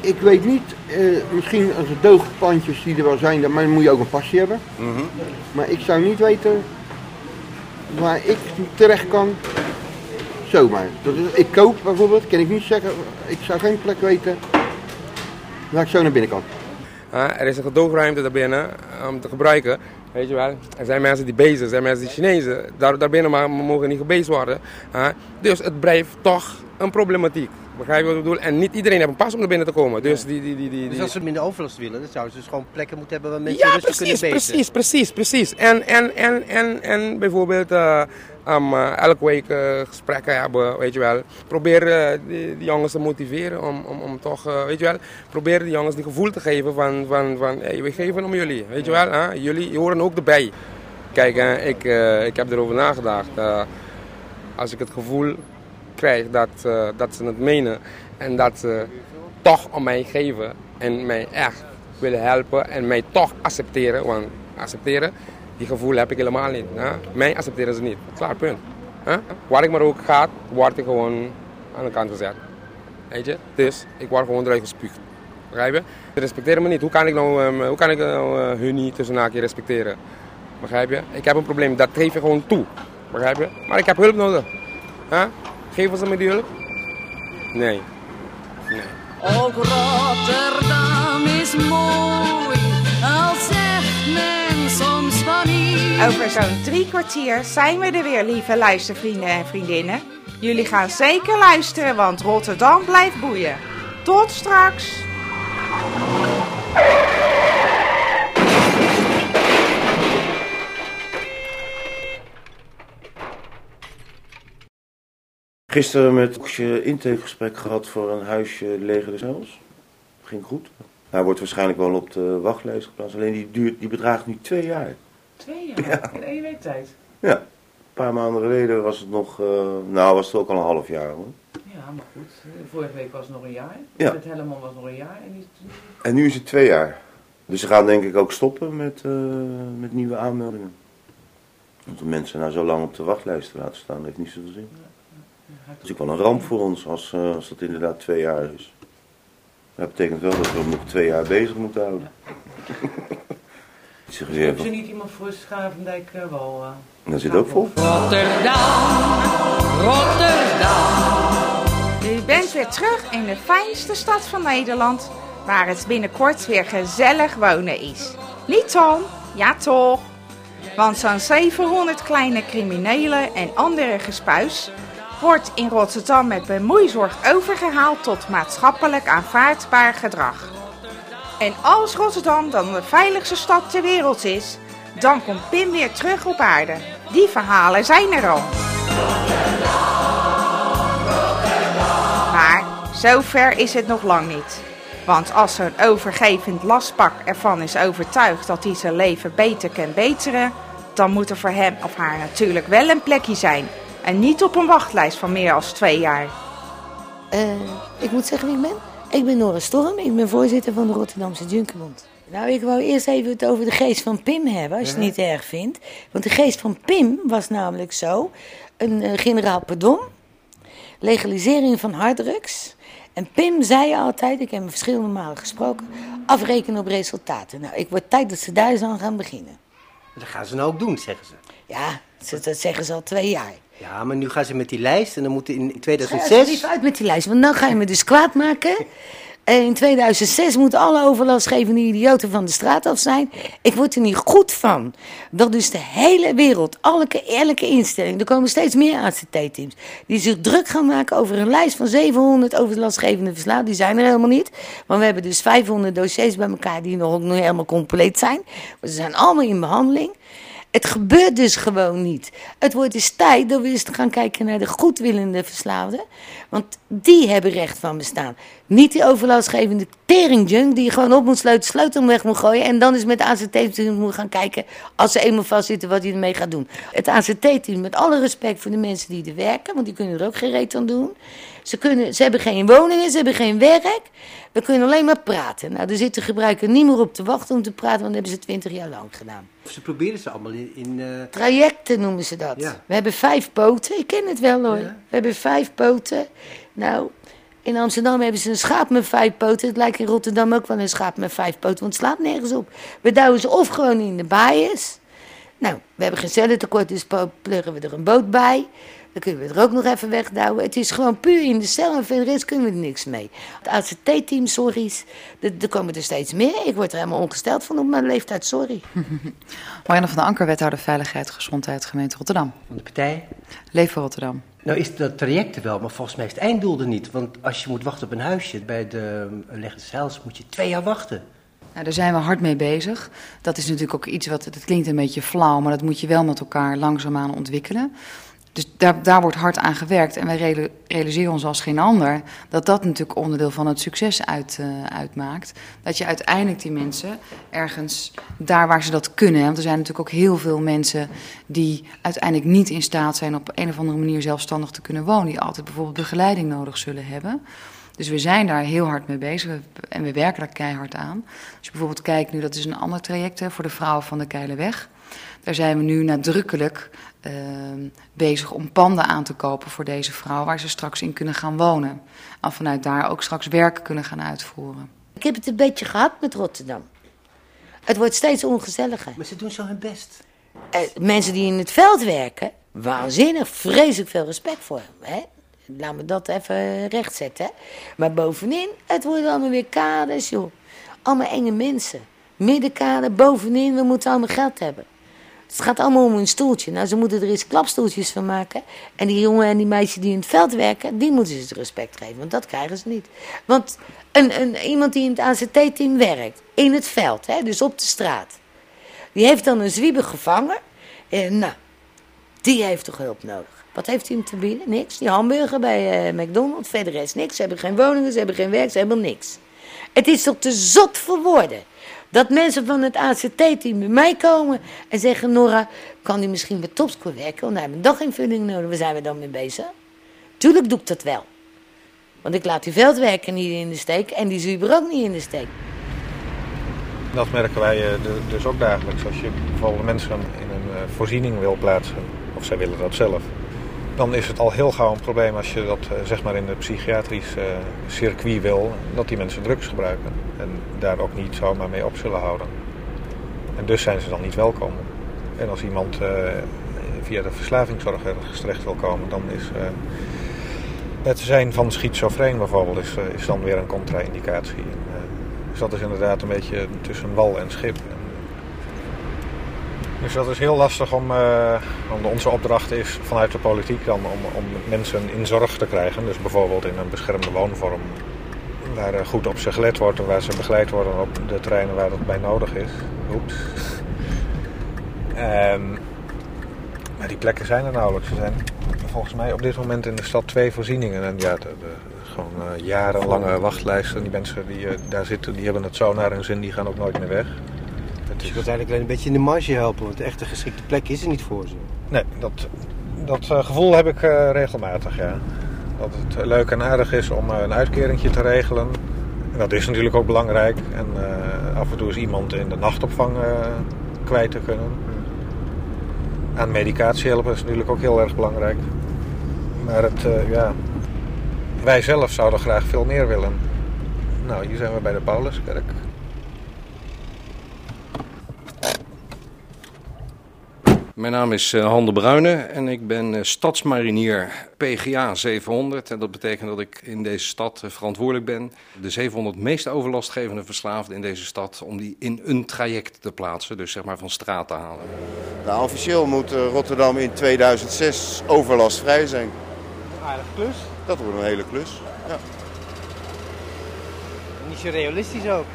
Ik weet niet, eh, misschien als er doogpandjes die er wel zijn, dan moet je ook een pasje hebben. Mhm. Maar ik zou niet weten waar ik terecht kan. Zomaar. Dat ik koop bijvoorbeeld, kan ik niet zeggen, ik zou geen plek weten waar ik zo naar binnen kan. Ah, er is een gedoogruimte daarbinnen eh, om te gebruiken. Weet je wel, er zijn mensen die er zijn mensen die Chinezen. Daar, daarbinnen maar mogen niet gebeest worden. Dus het blijft toch een problematiek. Begrijp je wat ik bedoel? En niet iedereen heeft een pas om naar binnen te komen. Dus die, die, die, die, Dus als ze minder overlast willen, dan zouden ze dus gewoon plekken moeten hebben waar mensen ja, rustig precies, kunnen bezen. precies, precies, precies. En, en, en, en, en bijvoorbeeld eh, um, eh, elke week eh, gesprekken hebben, weet je wel. Probeer die, die jongens te motiveren om, om, om toch, weet je wel. Probeer die jongens die gevoel te geven van, van, van hey, we geven om jullie, weet je wel. Hè? Jullie horen ook erbij. Kijk, ik, ik heb erover nagedacht. als ik het gevoel dat, eh, dat ze het menen en dat ze toch om mij geven en mij echt willen helpen en mij toch accepteren, want accepteren, die gevoel heb ik helemaal niet. Hè? Mij accepteren ze niet. Klaar, punt. Hè? Waar ik maar ook ga, word ik gewoon aan de kant gezet. Weet je? Dus ik word gewoon eruit gespuugd. Begrijp je? Ze respecteren me niet. Hoe kan ik nou, ehm, hoe kan ik nou hun niet tussen haakjes respecteren? Begrijp je? Ik heb een probleem, dat geef je gewoon toe. Begrijp je? Maar ik heb hulp nodig. Hè? Geven ze me die hulp? Nee. Nee. Ook Rotterdam is mooi, al zegt men soms van niet. Over zo'n drie kwartier zijn we er weer, lieve luistervrienden en vriendinnen. Jullie gaan zeker luisteren, want Rotterdam blijft boeien. Tot straks! Gisteren met je intakegesprek gehad voor een huisje leger des Heils. Ging goed. Hij wordt waarschijnlijk wel op de wachtlijst geplaatst. Alleen die, duurt, die bedraagt nu twee jaar. Twee jaar in één week tijd. Ja. Een paar maanden geleden was het nog, eh, nou was het ook al een half jaar hoor. Ja, maar goed. Vorige week was het nog een jaar. Ja. Met Helleman was nog een jaar. En die, En nu is het twee jaar. Dus ze gaan denk ik ook stoppen met, eh, met nieuwe aanmeldingen. Want om mensen nou zo lang op de wachtlijst te laten staan, heeft niet zoveel zin. Dat is ook wel een ramp voor ons als, eh, als dat inderdaad twee jaar is. Dat betekent wel dat we hem nog twee jaar bezig moeten houden. Hebben even, ze niet iemand voor Schavendijk eh, wel... eh, dat zit ook vol. Rotterdam, Rotterdam. U bent weer terug in de fijnste stad van Nederland, waar het binnenkort weer gezellig wonen is. Niet Tom? Ja toch? Want zo'n 700 kleine criminelen en andere gespuis wordt in Rotterdam met bemoeizorg overgehaald tot maatschappelijk aanvaardbaar gedrag. En als Rotterdam dan de veiligste stad ter wereld is, dan komt Pim weer terug op aarde. Die verhalen zijn er al. Maar zover is het nog lang niet. Want als zo'n overgevend lastpak ervan is overtuigd dat hij zijn leven beter kan beteren, dan moet er voor hem of haar natuurlijk wel een plekje zijn. En niet op een wachtlijst van meer dan twee jaar. Eh, ik moet zeggen wie ik ben. Ik ben Nora Storm, ik ben voorzitter van de Rotterdamse Junkerbond. Nou, ik wou eerst even het over de geest van Pim hebben, als je het niet erg vindt. Want de geest van Pim was namelijk zo, een eh, generaal pardon, legalisering van harddrugs. En Pim zei altijd, ik heb hem verschillende malen gesproken, afrekenen op resultaten. Nou, ik word tijd dat ze daar eens aan gaan beginnen. Dat gaan ze nou ook doen, zeggen ze. Ja, ze- dat zeggen ze al twee jaar. Ja, maar nu gaan ze met die lijst en dan moeten in Ga er 2006... alsjeblieft uit met die lijst, want dan ga je me dus kwaad maken. En in 2006 moeten alle overlastgevende idioten van de straat af zijn. Ik word er niet goed van. Dat dus de hele wereld, elke eerlijke instelling, er komen steeds meer ACT-teams, die zich druk gaan maken over een lijst van 700 overlastgevende verslaafden. Die zijn er helemaal niet. Maar we hebben dus 500 dossiers bij elkaar die nog nog helemaal compleet zijn. Maar ze zijn allemaal in behandeling. Het gebeurt dus gewoon niet. Het wordt dus tijd dat we eens gaan kijken naar de goedwillende verslaafden. Want die hebben recht van bestaan. Niet die overlastgevende teringjunk die je gewoon op moet sluiten, sleutel weg moet gooien. En dan is met ACT-team moet gaan kijken, als ze eenmaal vastzitten, wat hij ermee gaat doen. Het ACT-team, met alle respect voor de mensen die er werken, want die kunnen er ook geen reet aan doen. Ze, kunnen, ze hebben geen woningen, ze hebben geen werk. We kunnen alleen maar praten. Nou, er zit de gebruiker niet meer op te wachten om te praten, want dat hebben ze twintig jaar lang gedaan. Ze proberen ze allemaal in... in eh, Trajecten noemen ze dat. Ja. We hebben vijf poten, ik ken het wel hoor. We hebben vijf poten. Nou, in Amsterdam hebben ze een schaap met vijf poten. Het lijkt in Rotterdam ook wel een schaap met vijf poten, want het slaat nergens op. We douwen ze of gewoon in de baaiers. Nou, we hebben geen cellentekort, dus pluggen we er een boot bij. Dan kunnen we er ook nog even wegdouwen. Het is gewoon puur in de cel en verder rest kunnen we er niks mee. Het ACT-team, sorry's, er komen er steeds meer. Ik word er helemaal ongesteld van op mijn leeftijd, sorry. Marianne van der Anker, wethouder Veiligheid, Gezondheid, gemeente Rotterdam. Van de partij? Leef voor Rotterdam. Nou is dat traject er wel, maar volgens mij is het einddoel er niet. Want als je moet wachten op een huisje bij de uh, Legde Zeils, moet je twee jaar wachten. Nou, daar zijn we hard mee bezig. Dat is natuurlijk ook iets wat, het klinkt een beetje flauw, maar dat moet je wel met elkaar langzaamaan ontwikkelen. Dus daar, daar wordt hard aan gewerkt. En wij reali- realiseren ons als geen ander dat dat natuurlijk onderdeel van het succes uit, uh, uitmaakt. Dat je uiteindelijk die mensen ergens, daar waar ze dat kunnen. Want er zijn natuurlijk ook heel veel mensen die uiteindelijk niet in staat zijn op een of andere manier zelfstandig te kunnen wonen. Die altijd bijvoorbeeld begeleiding nodig zullen hebben. Dus we zijn daar heel hard mee bezig en we werken daar keihard aan. Als je bijvoorbeeld kijkt nu, dat is een ander traject voor de vrouwen van de Keilerweg. Daar zijn we nu nadrukkelijk uh, bezig om panden aan te kopen voor deze vrouw, waar ze straks in kunnen gaan wonen. En vanuit daar ook straks werk kunnen gaan uitvoeren. Ik heb het een beetje gehad met Rotterdam. Het wordt steeds ongezelliger. Maar ze doen zo hun best. Uh, mensen die in het veld werken, waanzinnig, vreselijk veel respect voor hem. Hè? Laat me dat even rechtzetten. Hè? Maar bovenin, het worden allemaal weer kaders, joh. Allemaal enge mensen. Middenkader, bovenin, we moeten allemaal geld hebben. Het gaat allemaal om een stoeltje. Nou, ze moeten er eens klapstoeltjes van maken. En die jongen en die meisjes die in het veld werken, die moeten ze respect geven. Want dat krijgen ze niet. Want een, een, iemand die in het ACT-team werkt, in het veld, hè, dus op de straat. Die heeft dan een zwieber gevangen. En nou, die heeft toch hulp nodig. Wat heeft hij hem te bieden? Niks. Die hamburger bij uh, McDonald's, verder is niks. Ze hebben geen woningen, ze hebben geen werk, ze hebben niks. Het is toch te zot voor woorden. Dat mensen van het ACT-team bij mij komen en zeggen... Nora, kan u misschien bij Topscore werken? Want hij heeft een daginvulling nodig. Waar zijn we dan mee bezig? Tuurlijk doe ik dat wel. Want ik laat die veldwerker niet in de steek en die zuiber ook niet in de steek. Dat merken wij dus ook dagelijks. Als je bijvoorbeeld mensen in een voorziening wil plaatsen, of zij willen dat zelf... dan is het al heel gauw een probleem als je dat zeg maar in de psychiatrisch circuit wil... dat die mensen drugs gebruiken en daar ook niet zomaar mee op zullen houden. En dus zijn ze dan niet welkom. En als iemand via de verslavingszorg ergens terecht wil komen, dan is... het zijn van schizofreen bijvoorbeeld is, is dan weer een contra-indicatie. Dus dat is inderdaad een beetje tussen wal en schip. Dus dat is heel lastig om, uh, om onze opdracht is vanuit de politiek dan om, om mensen in zorg te krijgen. Dus bijvoorbeeld in een beschermde woonvorm waar er goed op ze gelet wordt en waar ze begeleid worden op de terreinen waar dat bij nodig is. Oeps. um, maar die plekken zijn er nauwelijks. Er zijn volgens mij op dit moment in de stad twee voorzieningen. En ja, gewoon uh, jarenlange wachtlijsten. Die mensen die daar zitten, die hebben het zo naar hun zin, die gaan ook nooit meer weg. Je wilt eigenlijk alleen een beetje in de marge helpen, want de echte geschikte plek is er niet voor ze. Nee, dat, dat uh, gevoel heb ik uh, regelmatig, ja. Dat het leuk en aardig is om uh, een uitkeringje te regelen. En dat is natuurlijk ook belangrijk. En af en toe is iemand in de nachtopvang kwijt te kunnen. Aan medicatie helpen is natuurlijk ook heel erg belangrijk. Maar het, ja, wij zelf zouden graag veel meer willen. Nou, hier zijn we bij de Pauluskerk. Mijn naam is uh, Han de Bruyne en ik ben uh, stadsmarinier PGA 700. En dat betekent dat ik in deze stad uh, verantwoordelijk ben de 700 meest overlastgevende verslaafden in deze stad om die in een traject te plaatsen, dus zeg maar van straat te halen. Nou, officieel moet Rotterdam in 2006 overlastvrij zijn. Aardige klus. Dat wordt een hele klus. Ja. Niet zo realistisch ook.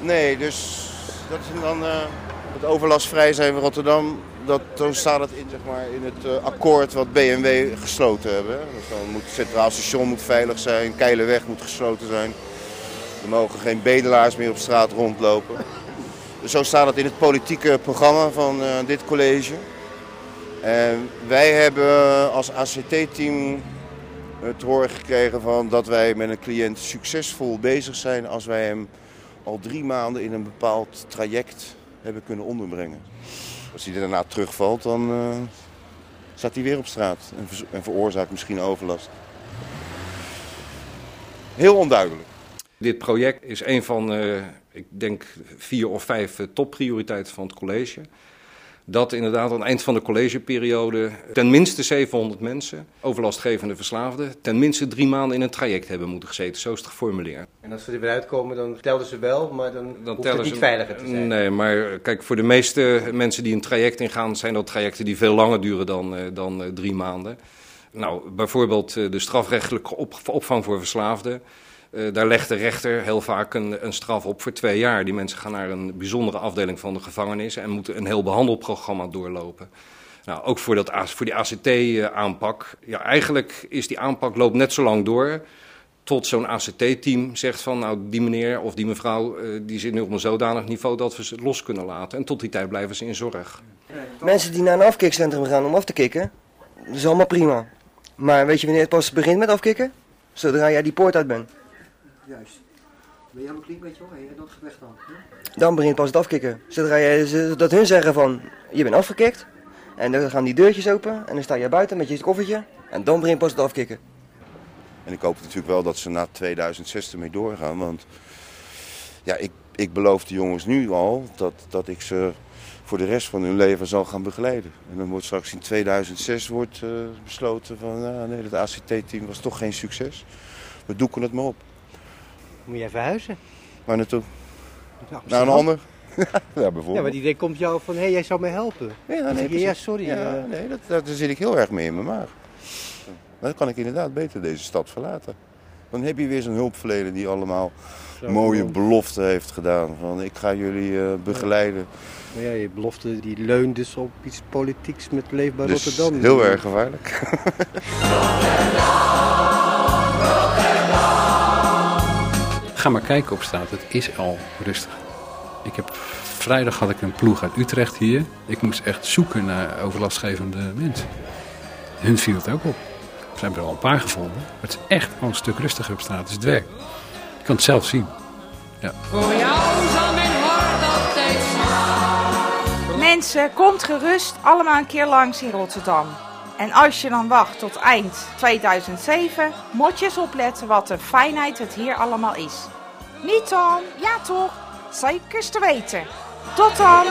Nee, dus dat is dan Het overlastvrij zijn van Rotterdam, dat, staat het in, zeg maar, in het eh, akkoord wat BMW gesloten hebben. Dus dan moet het Centraal Station moet veilig zijn, Keilerweg moet gesloten zijn. Er mogen geen bedelaars meer op straat rondlopen. Dus zo staat het in het politieke programma van eh, dit college. En wij hebben als ACT-team het horen gekregen van dat wij met een cliënt succesvol bezig zijn als wij hem al drie maanden in een bepaald traject hebben kunnen onderbrengen. Als hij daarna terugvalt, dan uh, staat hij weer op straat en, ver en veroorzaakt misschien overlast. Heel onduidelijk. Dit project is een van, uh, ik denk, vier of vijf uh, topprioriteiten van het college. Dat inderdaad aan het eind van de collegeperiode ten minste 700 mensen, overlastgevende verslaafden, ten minste drie maanden in een traject hebben moeten gezeten. Zo is het geformuleerd. En als ze er weer uitkomen, dan telden ze wel, maar dan, dan hoeft het niet veiliger te zijn. Nee, maar kijk, voor de meeste mensen die een traject ingaan, zijn dat trajecten die veel langer duren dan, dan uh, drie maanden. Nou, bijvoorbeeld de strafrechtelijke op, opvang voor verslaafden. Uh, daar legt de rechter heel vaak een, een, straf op voor twee jaar. Die mensen gaan naar een bijzondere afdeling van de gevangenis en moeten een heel behandelprogramma doorlopen. Nou, ook voor, dat, voor die ACT-aanpak. Ja, eigenlijk is die aanpak loopt net zo lang door tot zo'n ACT-team zegt van, nou, die meneer of die mevrouw, uh, die zit nu op een zodanig niveau dat we ze los kunnen laten. En tot die tijd blijven ze in zorg. Mensen die naar een afkikcentrum gaan om af te kicken, dat is allemaal prima. Maar weet je wanneer het pas begint met afkicken? Zodra jij die poort uit bent. Juist. Ben je helemaal klink, weet je wel, en dat gevecht dan. Ja? Dan begint pas het afkicken. Zodra je, dat hun zeggen van, je bent afgekikt. En dan gaan die deurtjes open en dan sta je buiten met je koffertje. En dan begint pas het afkicken. En ik hoop natuurlijk wel dat ze na 2006 ermee doorgaan. Want ja, ik, ik beloof de jongens nu al dat, dat ik ze voor de rest van hun leven zal gaan begeleiden. En dan wordt straks in 2006 wordt, uh, besloten van, nou, nee, het ACT-team was toch geen succes. We doeken het maar op. Moet jij verhuizen? Waar naartoe? Naar een ander? ja, bijvoorbeeld. Ja, maar die idee komt jou van, hé, hey, jij zou mij helpen. Ja, nee, ja sorry. Ja, uh... nee, dat, dat, daar zit ik heel erg mee in mijn maag. Dan kan ik inderdaad beter deze stad verlaten. Dan heb je weer zo'n hulpverlener die allemaal Zo, mooie beloften heeft gedaan. Van ik ga jullie uh, begeleiden. Maar ja, je belofte die leunt dus op iets politieks met Leefbaar dus Rotterdam. heel erg gevaarlijk. Ga maar kijken op straat, het is al rustig. Ik heb, vrijdag had ik een ploeg uit Utrecht hier. Ik moest echt zoeken naar overlastgevende mensen. Hun viel het ook op. We hebben er al een paar gevonden. Maar het is echt al een stuk rustiger op straat. Dus het werkt. Je kan het zelf zien. Ja. Voor jou zal mijn hart altijd slaan. Mensen, komt gerust allemaal een keer langs in Rotterdam. En als je dan wacht tot eind 2007, moet je eens opletten wat een fijnheid het hier allemaal is. Niet dan? Ja toch? Zeker te weten. Tot dan!